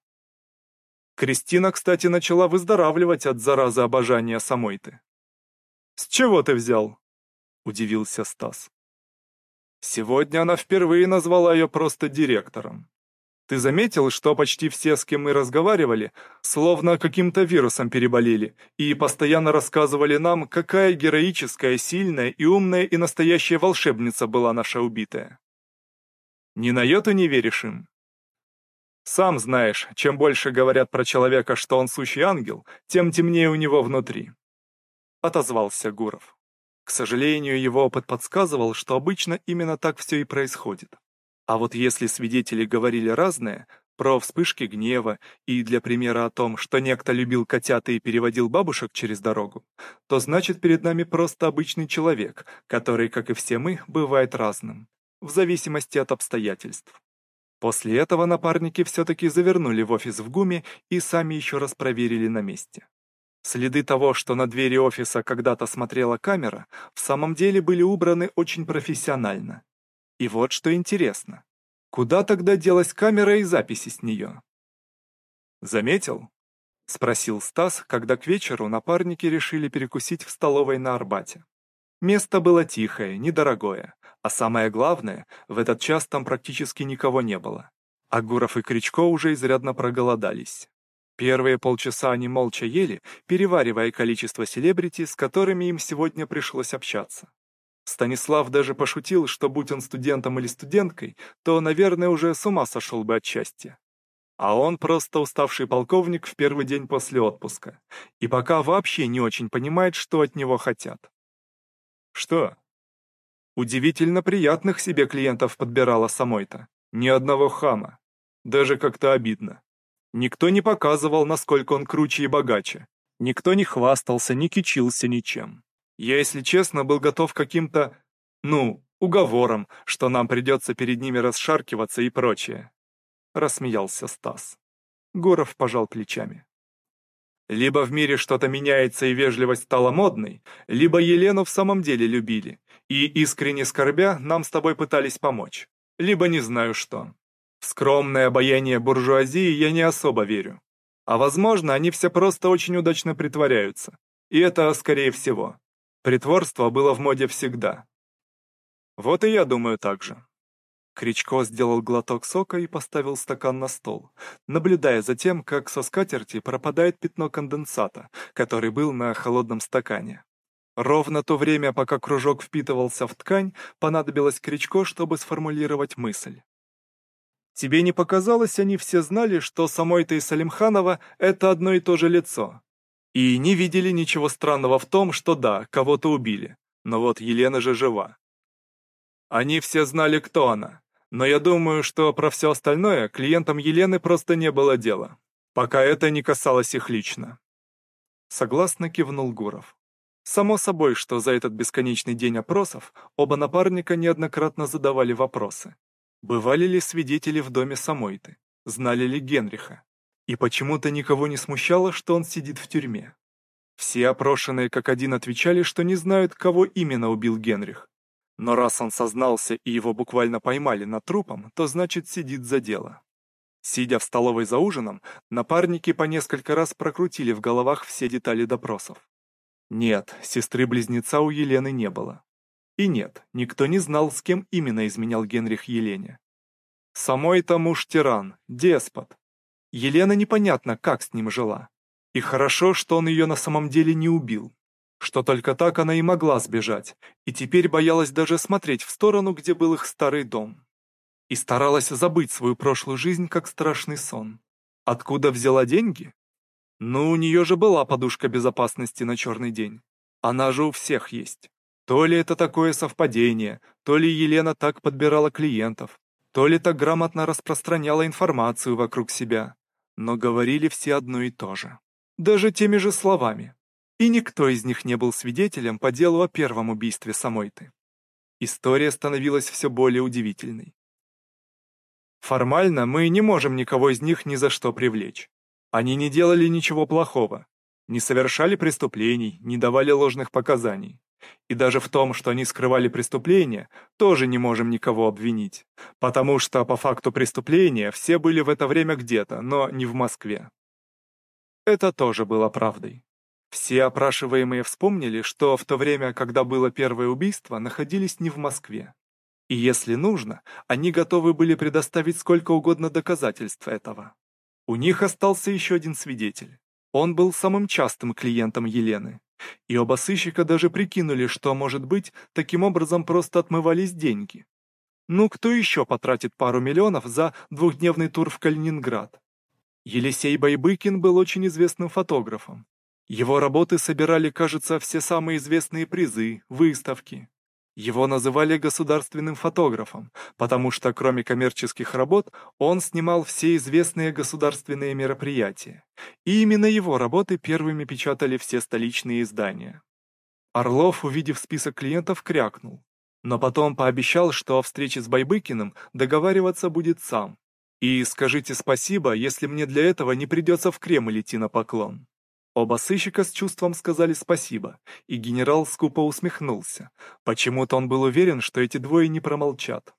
Кристина, кстати, начала выздоравливать от заразы обожания самой ты. «С чего ты взял?» — удивился Стас. Сегодня она впервые назвала ее просто директором. Ты заметил, что почти все, с кем мы разговаривали, словно каким-то вирусом переболели и постоянно рассказывали нам, какая героическая, сильная и умная и настоящая волшебница была наша убитая? Ни на йоту не веришь им? Сам знаешь, чем больше говорят про человека, что он сущий ангел, тем темнее у него внутри. Отозвался Гуров. К сожалению, его опыт подсказывал, что обычно именно так все и происходит. А вот если свидетели говорили разное, про вспышки гнева и для примера о том, что некто любил котят и переводил бабушек через дорогу, то значит перед нами просто обычный человек, который, как и все мы, бывает разным в зависимости от обстоятельств. После этого напарники все-таки завернули в офис в ГУМе и сами еще раз проверили на месте. Следы того, что на двери офиса когда-то смотрела камера, в самом деле были убраны очень профессионально. И вот что интересно. Куда тогда делась камера и записи с нее? «Заметил?» — спросил Стас, когда к вечеру напарники решили перекусить в столовой на Арбате. Место было тихое, недорогое, а самое главное, в этот час там практически никого не было. А Гуров и Кричко уже изрядно проголодались. Первые полчаса они молча ели, переваривая количество селебрити, с которыми им сегодня пришлось общаться. Станислав даже пошутил, что будь он студентом или студенткой, то, наверное, уже с ума сошел бы от счастья. А он просто уставший полковник в первый день после отпуска, и пока вообще не очень понимает, что от него хотят. Что? Удивительно приятных себе клиентов подбирала самой-то. Ни одного хама. Даже как-то обидно. Никто не показывал, насколько он круче и богаче. Никто не хвастался, не кичился ничем. Я, если честно, был готов каким-то, ну, уговором, что нам придется перед ними расшаркиваться и прочее. Рассмеялся Стас. Гуров пожал плечами. Либо в мире что-то меняется и вежливость стала модной, либо Елену в самом деле любили, и, искренне скорбя, нам с тобой пытались помочь. Либо не знаю что. В скромное обаяние буржуазии я не особо верю. А возможно, они все просто очень удачно притворяются. И это, скорее всего. Притворство было в моде всегда. Вот и я думаю так же. Кричко сделал глоток сока и поставил стакан на стол, наблюдая за тем, как со скатерти пропадает пятно конденсата, который был на холодном стакане. Ровно то время, пока кружок впитывался в ткань, понадобилось Кричко, чтобы сформулировать мысль. «Тебе не показалось, они все знали, что самой-то и Салимханова — это одно и то же лицо?» И не видели ничего странного в том, что да, кого-то убили. Но вот Елена же жива. Они все знали, кто она. Но я думаю, что про все остальное клиентам Елены просто не было дела. Пока это не касалось их лично. Согласно кивнул Гуров. Само собой, что за этот бесконечный день опросов оба напарника неоднократно задавали вопросы. Бывали ли свидетели в доме Самойты? Знали ли Генриха? И почему-то никого не смущало, что он сидит в тюрьме. Все опрошенные как один отвечали, что не знают, кого именно убил Генрих. Но раз он сознался и его буквально поймали над трупом, то значит сидит за дело. Сидя в столовой за ужином, напарники по несколько раз прокрутили в головах все детали допросов. Нет, сестры-близнеца у Елены не было. И нет, никто не знал, с кем именно изменял Генрих Елене. Самой-то муж тиран, деспот, Елена непонятно, как с ним жила. И хорошо, что он ее на самом деле не убил. Что только так она и могла сбежать, и теперь боялась даже смотреть в сторону, где был их старый дом. И старалась забыть свою прошлую жизнь, как страшный сон. Откуда взяла деньги? Ну, у нее же была подушка безопасности на черный день. Она же у всех есть. То ли это такое совпадение, то ли Елена так подбирала клиентов, то ли так грамотно распространяла информацию вокруг себя но говорили все одно и то же. Даже теми же словами. И никто из них не был свидетелем по делу о первом убийстве Самойты. История становилась все более удивительной. Формально мы не можем никого из них ни за что привлечь. Они не делали ничего плохого, не совершали преступлений, не давали ложных показаний. И даже в том, что они скрывали преступление, тоже не можем никого обвинить, потому что по факту преступления все были в это время где-то, но не в Москве. Это тоже было правдой. Все опрашиваемые вспомнили, что в то время, когда было первое убийство, находились не в Москве. И если нужно, они готовы были предоставить сколько угодно доказательств этого. У них остался еще один свидетель. Он был самым частым клиентом Елены, и оба сыщика даже прикинули, что, может быть, таким образом просто отмывались деньги. Ну, кто еще потратит пару миллионов за двухдневный тур в Калининград? Елисей Байбыкин был очень известным фотографом. Его работы собирали, кажется, все самые известные призы, выставки. Его называли государственным фотографом, потому что кроме коммерческих работ он снимал все известные государственные мероприятия. И именно его работы первыми печатали все столичные издания. Орлов, увидев список клиентов, крякнул. Но потом пообещал, что о встрече с Байбыкиным договариваться будет сам. И скажите спасибо, если мне для этого не придется в Кремль идти на поклон. Оба сыщика с чувством сказали спасибо, и генерал скупо усмехнулся. Почему-то он был уверен, что эти двое не промолчат.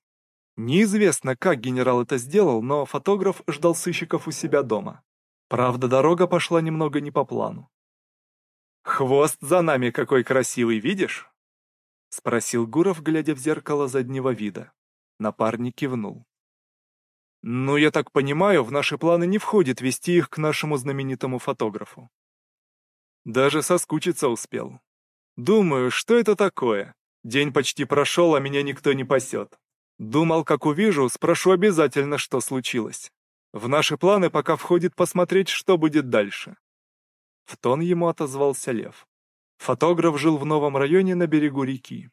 Неизвестно, как генерал это сделал, но фотограф ждал сыщиков у себя дома. Правда, дорога пошла немного не по плану. «Хвост за нами какой красивый, видишь?» — спросил Гуров, глядя в зеркало заднего вида. Напарник кивнул. «Ну, я так понимаю, в наши планы не входит вести их к нашему знаменитому фотографу. Даже соскучиться успел. Думаю, что это такое? День почти прошел, а меня никто не пасет. Думал, как увижу, спрошу обязательно, что случилось. В наши планы пока входит посмотреть, что будет дальше. В тон ему отозвался Лев. Фотограф жил в новом районе на берегу реки.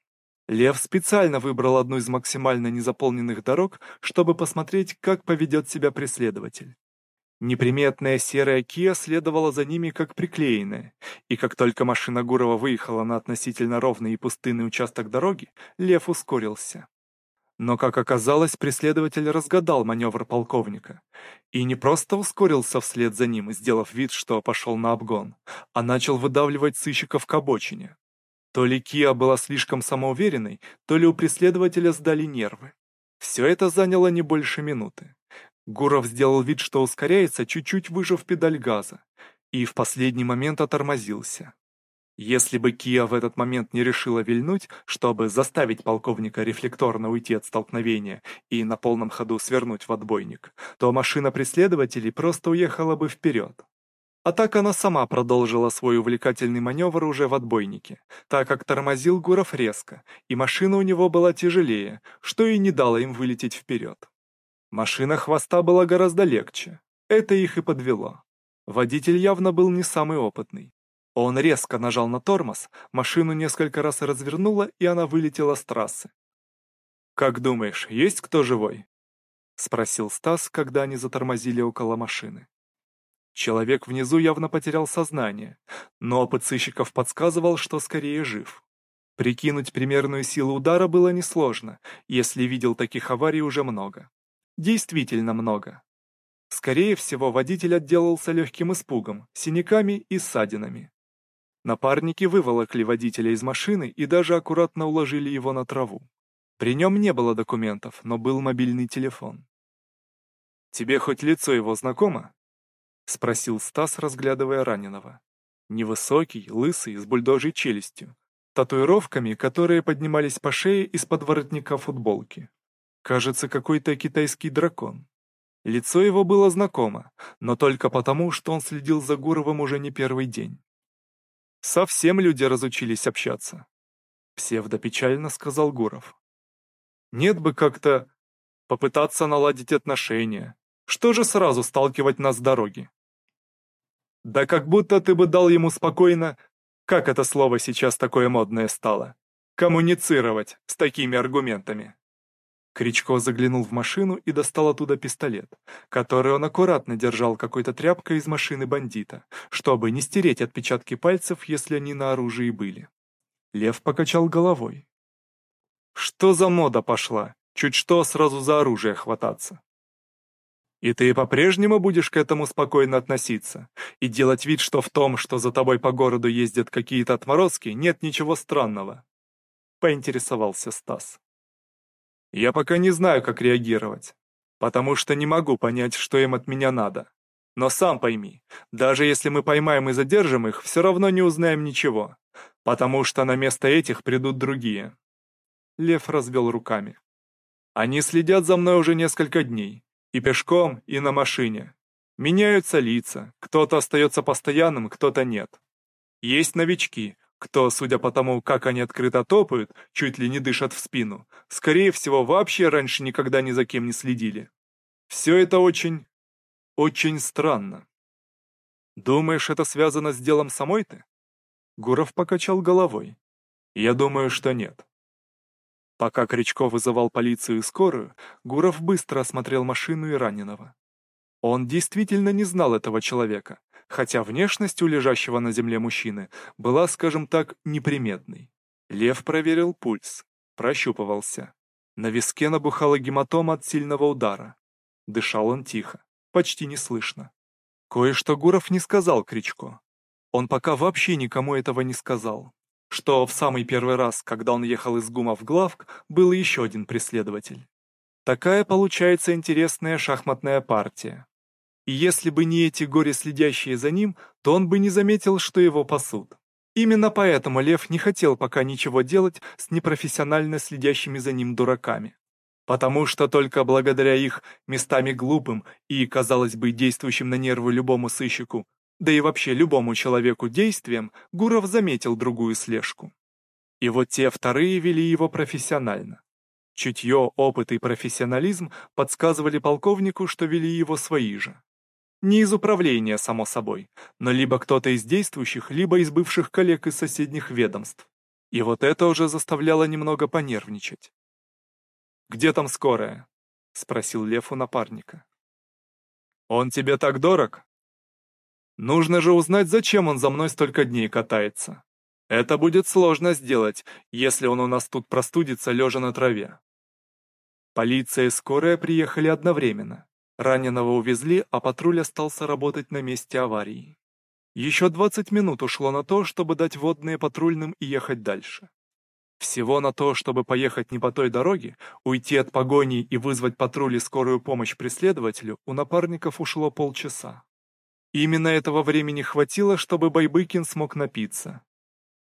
Лев специально выбрал одну из максимально незаполненных дорог, чтобы посмотреть, как поведет себя преследователь. Неприметная серая Кия следовала за ними как приклеенная, и как только машина Гурова выехала на относительно ровный и пустынный участок дороги, Лев ускорился. Но, как оказалось, преследователь разгадал маневр полковника. И не просто ускорился вслед за ним, сделав вид, что пошел на обгон, а начал выдавливать сыщиков к обочине. То ли Кия была слишком самоуверенной, то ли у преследователя сдали нервы. Все это заняло не больше минуты. Гуров сделал вид, что ускоряется, чуть-чуть выжав педаль газа, и в последний момент отормозился. Если бы Кия в этот момент не решила вильнуть, чтобы заставить полковника рефлекторно уйти от столкновения и на полном ходу свернуть в отбойник, то машина преследователей просто уехала бы вперед. А так она сама продолжила свой увлекательный маневр уже в отбойнике, так как тормозил Гуров резко, и машина у него была тяжелее, что и не дало им вылететь вперед. Машина хвоста была гораздо легче. Это их и подвело. Водитель явно был не самый опытный. Он резко нажал на тормоз, машину несколько раз развернуло, и она вылетела с трассы. «Как думаешь, есть кто живой?» — спросил Стас, когда они затормозили около машины. Человек внизу явно потерял сознание, но опыт сыщиков подсказывал, что скорее жив. Прикинуть примерную силу удара было несложно, если видел таких аварий уже много. Действительно много. Скорее всего, водитель отделался легким испугом, синяками и ссадинами. Напарники выволокли водителя из машины и даже аккуратно уложили его на траву. При нем не было документов, но был мобильный телефон. «Тебе хоть лицо его знакомо?» — спросил Стас, разглядывая раненого. Невысокий, лысый, с бульдожей челюстью, татуировками, которые поднимались по шее из-под воротника футболки. Кажется, какой-то китайский дракон. Лицо его было знакомо, но только потому, что он следил за Гуровым уже не первый день. Совсем люди разучились общаться. Псевдопечально сказал Гуров. Нет бы как-то попытаться наладить отношения. Что же сразу сталкивать нас с дороги? Да как будто ты бы дал ему спокойно, как это слово сейчас такое модное стало, коммуницировать с такими аргументами. Кричко заглянул в машину и достал оттуда пистолет, который он аккуратно держал какой-то тряпкой из машины бандита, чтобы не стереть отпечатки пальцев, если они на оружии были. Лев покачал головой. «Что за мода пошла? Чуть что сразу за оружие хвататься?» «И ты по-прежнему будешь к этому спокойно относиться и делать вид, что в том, что за тобой по городу ездят какие-то отморозки, нет ничего странного?» — поинтересовался Стас. Я пока не знаю, как реагировать, потому что не могу понять, что им от меня надо. Но сам пойми, даже если мы поймаем и задержим их, все равно не узнаем ничего, потому что на место этих придут другие. Лев развел руками. Они следят за мной уже несколько дней, и пешком, и на машине. Меняются лица, кто-то остается постоянным, кто-то нет. Есть новички, кто, судя по тому, как они открыто топают, чуть ли не дышат в спину, скорее всего, вообще раньше никогда ни за кем не следили. Все это очень... очень странно. Думаешь, это связано с делом самой ты? Гуров покачал головой. Я думаю, что нет. Пока Кричко вызывал полицию и скорую, Гуров быстро осмотрел машину и раненого. Он действительно не знал этого человека, хотя внешность у лежащего на земле мужчины была, скажем так, неприметной. Лев проверил пульс, прощупывался. На виске набухала гематома от сильного удара. Дышал он тихо, почти не слышно. Кое-что Гуров не сказал Кричко. Он пока вообще никому этого не сказал. Что в самый первый раз, когда он ехал из ГУМа в Главк, был еще один преследователь. Такая получается интересная шахматная партия. И если бы не эти горе следящие за ним, то он бы не заметил, что его пасут. Именно поэтому Лев не хотел пока ничего делать с непрофессионально следящими за ним дураками. Потому что только благодаря их местами глупым и, казалось бы, действующим на нервы любому сыщику, да и вообще любому человеку действиям, Гуров заметил другую слежку. И вот те вторые вели его профессионально. Чутье, опыт и профессионализм подсказывали полковнику, что вели его свои же. Не из управления, само собой, но либо кто-то из действующих, либо из бывших коллег из соседних ведомств. И вот это уже заставляло немного понервничать. «Где там скорая?» — спросил Лев у напарника. «Он тебе так дорог?» «Нужно же узнать, зачем он за мной столько дней катается. Это будет сложно сделать, если он у нас тут простудится, лежа на траве». Полиция и скорая приехали одновременно. Раненого увезли, а патруль остался работать на месте аварии. Еще 20 минут ушло на то, чтобы дать водные патрульным и ехать дальше. Всего на то, чтобы поехать не по той дороге, уйти от погони и вызвать патруль и скорую помощь преследователю, у напарников ушло полчаса. Именно этого времени хватило, чтобы Байбыкин смог напиться.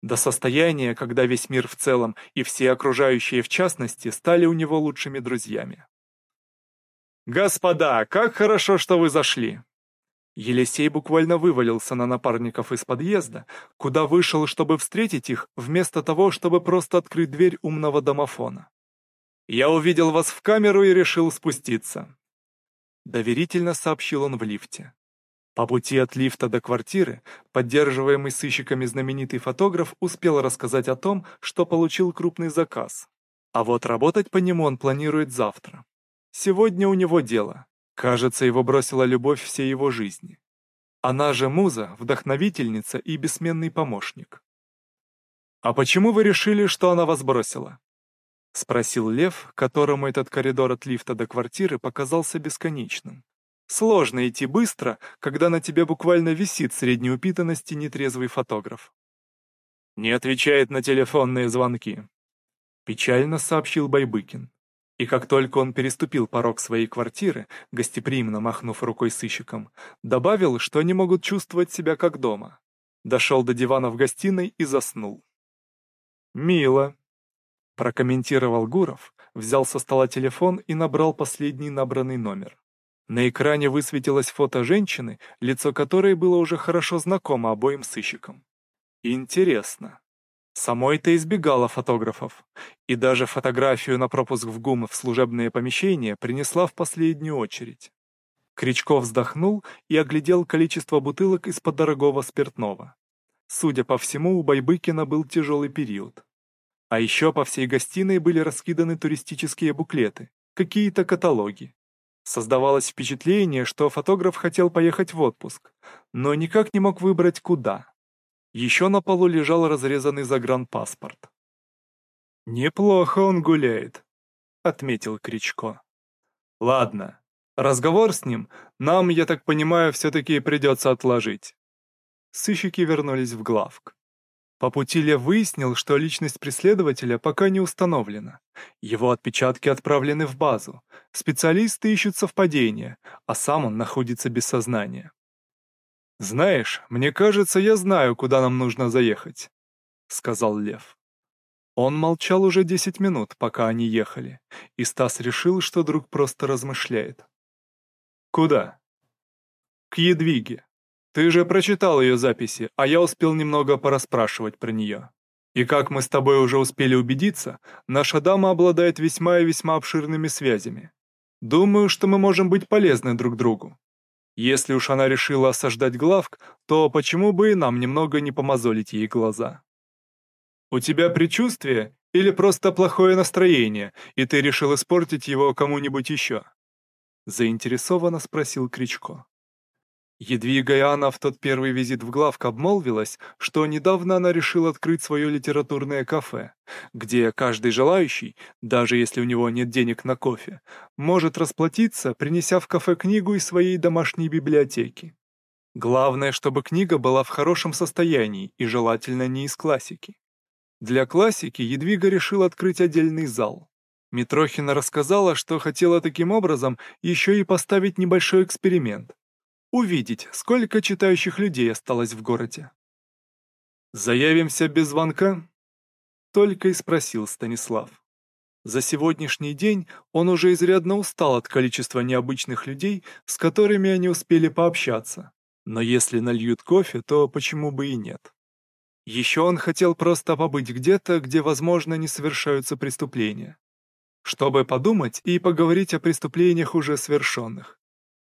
До состояния, когда весь мир в целом и все окружающие в частности стали у него лучшими друзьями. «Господа, как хорошо, что вы зашли!» Елисей буквально вывалился на напарников из подъезда, куда вышел, чтобы встретить их, вместо того, чтобы просто открыть дверь умного домофона. «Я увидел вас в камеру и решил спуститься», — доверительно сообщил он в лифте. По пути от лифта до квартиры, поддерживаемый сыщиками знаменитый фотограф успел рассказать о том, что получил крупный заказ. А вот работать по нему он планирует завтра. Сегодня у него дело. Кажется, его бросила любовь всей его жизни. Она же муза, вдохновительница и бессменный помощник. «А почему вы решили, что она вас бросила?» — спросил Лев, которому этот коридор от лифта до квартиры показался бесконечным. Сложно идти быстро, когда на тебе буквально висит средней упитанности нетрезвый фотограф. «Не отвечает на телефонные звонки», — печально сообщил Байбыкин. И как только он переступил порог своей квартиры, гостеприимно махнув рукой сыщиком, добавил, что они могут чувствовать себя как дома. Дошел до дивана в гостиной и заснул. «Мило», — прокомментировал Гуров, взял со стола телефон и набрал последний набранный номер. На экране высветилось фото женщины, лицо которой было уже хорошо знакомо обоим сыщикам. Интересно. Самой-то избегала фотографов, и даже фотографию на пропуск в ГУМ в служебное помещение принесла в последнюю очередь. Кричков вздохнул и оглядел количество бутылок из-под дорогого спиртного. Судя по всему, у Байбыкина был тяжелый период. А еще по всей гостиной были раскиданы туристические буклеты, какие-то каталоги. Создавалось впечатление, что фотограф хотел поехать в отпуск, но никак не мог выбрать куда. Еще на полу лежал разрезанный загранпаспорт. «Неплохо он гуляет», — отметил Кричко. «Ладно, разговор с ним нам, я так понимаю, все-таки придется отложить». Сыщики вернулись в главк. По пути Лев выяснил, что личность преследователя пока не установлена. Его отпечатки отправлены в базу, специалисты ищут совпадения, а сам он находится без сознания. «Знаешь, мне кажется, я знаю, куда нам нужно заехать», — сказал Лев. Он молчал уже десять минут, пока они ехали, и Стас решил, что друг просто размышляет. «Куда?» «К Едвиге. Ты же прочитал ее записи, а я успел немного порасспрашивать про нее. И как мы с тобой уже успели убедиться, наша дама обладает весьма и весьма обширными связями. Думаю, что мы можем быть полезны друг другу. Если уж она решила осаждать главк, то почему бы и нам немного не помазолить ей глаза? У тебя предчувствие или просто плохое настроение, и ты решил испортить его кому-нибудь еще? Заинтересованно спросил Кричко. Едвига Иоанна в тот первый визит в главк обмолвилась, что недавно она решила открыть свое литературное кафе, где каждый желающий, даже если у него нет денег на кофе, может расплатиться, принеся в кафе книгу из своей домашней библиотеки. Главное, чтобы книга была в хорошем состоянии и желательно не из классики. Для классики Едвига решила открыть отдельный зал. Митрохина рассказала, что хотела таким образом еще и поставить небольшой эксперимент увидеть, сколько читающих людей осталось в городе. «Заявимся без звонка?» Только и спросил Станислав. За сегодняшний день он уже изрядно устал от количества необычных людей, с которыми они успели пообщаться. Но если нальют кофе, то почему бы и нет? Еще он хотел просто побыть где-то, где, возможно, не совершаются преступления. Чтобы подумать и поговорить о преступлениях уже совершенных.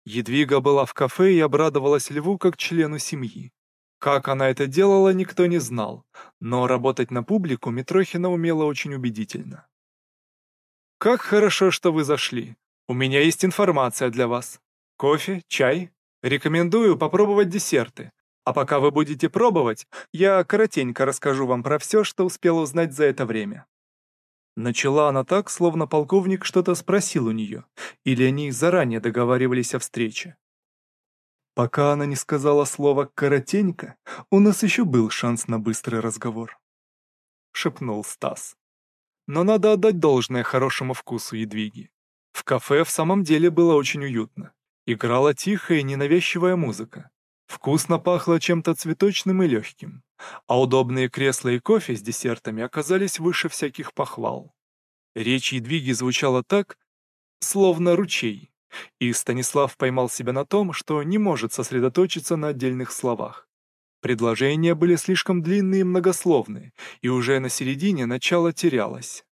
Едвига была в кафе и обрадовалась Льву как члену семьи. Как она это делала, никто не знал, но работать на публику Митрохина умела очень убедительно. «Как хорошо, что вы зашли. У меня есть информация для вас. Кофе, чай? Рекомендую попробовать десерты. А пока вы будете пробовать, я коротенько расскажу вам про все, что успела узнать за это время». Начала она так, словно полковник что-то спросил у нее, или они заранее договаривались о встрече. Пока она не сказала слово «коротенько», у нас еще был шанс на быстрый разговор. Шепнул Стас. Но надо отдать должное хорошему вкусу Едвиги. В кафе в самом деле было очень уютно. Играла тихая и ненавязчивая музыка. Вкусно пахло чем-то цветочным и легким, а удобные кресла и кофе с десертами оказались выше всяких похвал. Речь Едвиги звучала так, словно ручей, и Станислав поймал себя на том, что не может сосредоточиться на отдельных словах. Предложения были слишком длинные и многословные, и уже на середине начало терялось.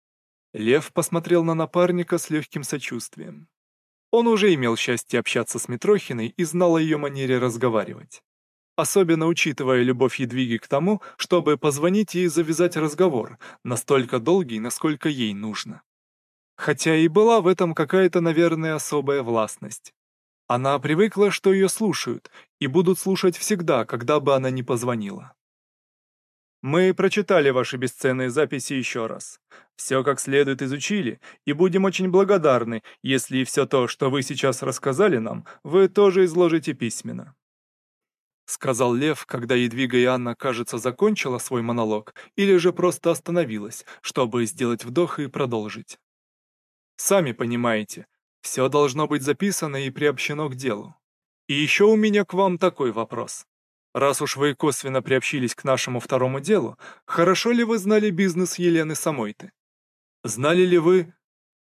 Лев посмотрел на напарника с легким сочувствием. Он уже имел счастье общаться с Митрохиной и знал о ее манере разговаривать. Особенно учитывая любовь Едвиги к тому, чтобы позвонить ей и завязать разговор, настолько долгий, насколько ей нужно. Хотя и была в этом какая-то, наверное, особая властность. Она привыкла, что ее слушают, и будут слушать всегда, когда бы она ни позвонила. Мы прочитали ваши бесценные записи еще раз. Все как следует изучили, и будем очень благодарны, если все то, что вы сейчас рассказали нам, вы тоже изложите письменно. Сказал Лев, когда Едвига и Анна, кажется, закончила свой монолог, или же просто остановилась, чтобы сделать вдох и продолжить. Сами понимаете, все должно быть записано и приобщено к делу. И еще у меня к вам такой вопрос. Раз уж вы косвенно приобщились к нашему второму делу, хорошо ли вы знали бизнес Елены Самойты? Знали ли вы...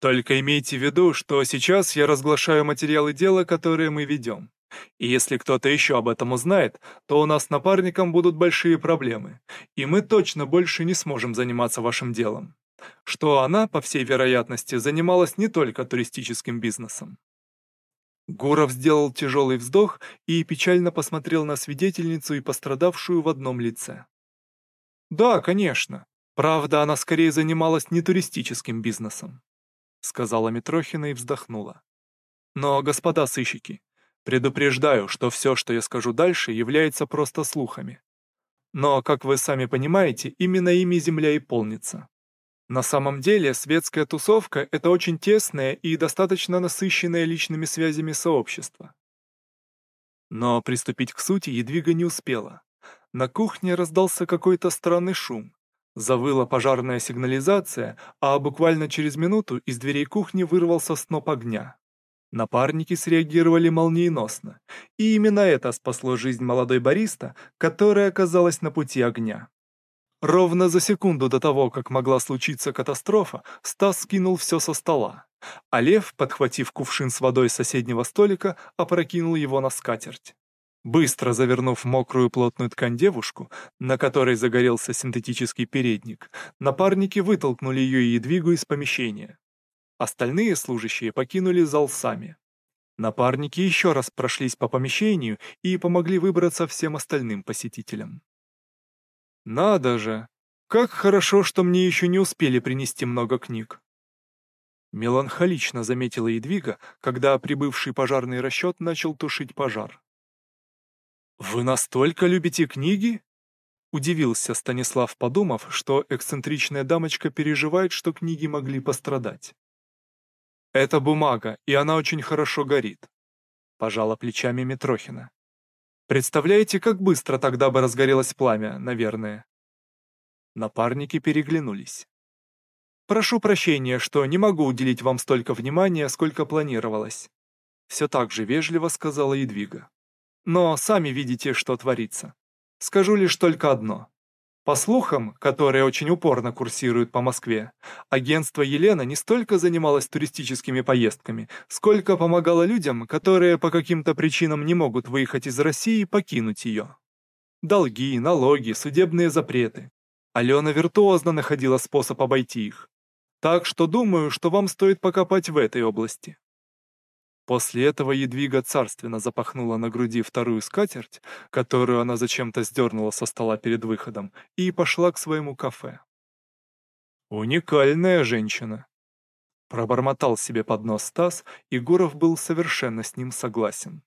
Только имейте в виду, что сейчас я разглашаю материалы дела, которые мы ведем. И если кто-то еще об этом узнает, то у нас с напарником будут большие проблемы, и мы точно больше не сможем заниматься вашим делом. Что она, по всей вероятности, занималась не только туристическим бизнесом. Гуров сделал тяжелый вздох и печально посмотрел на свидетельницу и пострадавшую в одном лице. «Да, конечно. Правда, она скорее занималась не туристическим бизнесом», сказала Митрохина и вздохнула. «Но, господа сыщики, предупреждаю, что все, что я скажу дальше, является просто слухами. Но, как вы сами понимаете, именно ими земля и полнится. На самом деле, светская тусовка — это очень тесное и достаточно насыщенное личными связями сообщество. Но приступить к сути Едвига не успела. На кухне раздался какой-то странный шум. Завыла пожарная сигнализация, а буквально через минуту из дверей кухни вырвался сноп огня. Напарники среагировали молниеносно, и именно это спасло жизнь молодой бариста, которая оказалась на пути огня. Ровно за секунду до того, как могла случиться катастрофа, Стас скинул все со стола, а Лев, подхватив кувшин с водой с соседнего столика, опрокинул его на скатерть. Быстро завернув мокрую плотную ткань девушку, на которой загорелся синтетический передник, напарники вытолкнули ее и Едвигу из помещения. Остальные служащие покинули зал сами. Напарники еще раз прошлись по помещению и помогли выбраться всем остальным посетителям. Надо же! Как хорошо, что мне еще не успели принести много книг. Меланхолично заметила Едвига, когда прибывший пожарный расчет начал тушить пожар. «Вы настолько любите книги?» Удивился Станислав, подумав, что эксцентричная дамочка переживает, что книги могли пострадать. «Это бумага, и она очень хорошо горит», — пожала плечами Митрохина. Представляете, как быстро тогда бы разгорелось пламя, наверное. Напарники переглянулись. Прошу прощения, что не могу уделить вам столько внимания, сколько планировалось. Все так же вежливо сказала Едвига. Но сами видите, что творится. Скажу лишь только одно. По слухам, которые очень упорно курсируют по Москве, агентство Елена не столько занималось туристическими поездками, сколько помогало людям, которые по каким-то причинам не могут выехать из России и покинуть ее. Долги, налоги, судебные запреты. Алена виртуозно находила способ обойти их. Так что думаю, что вам стоит покопать в этой области. После этого Едвига царственно запахнула на груди вторую скатерть, которую она зачем-то сдернула со стола перед выходом, и пошла к своему кафе. «Уникальная женщина», — пробормотал себе под нос Стас, и Гуров был совершенно с ним согласен.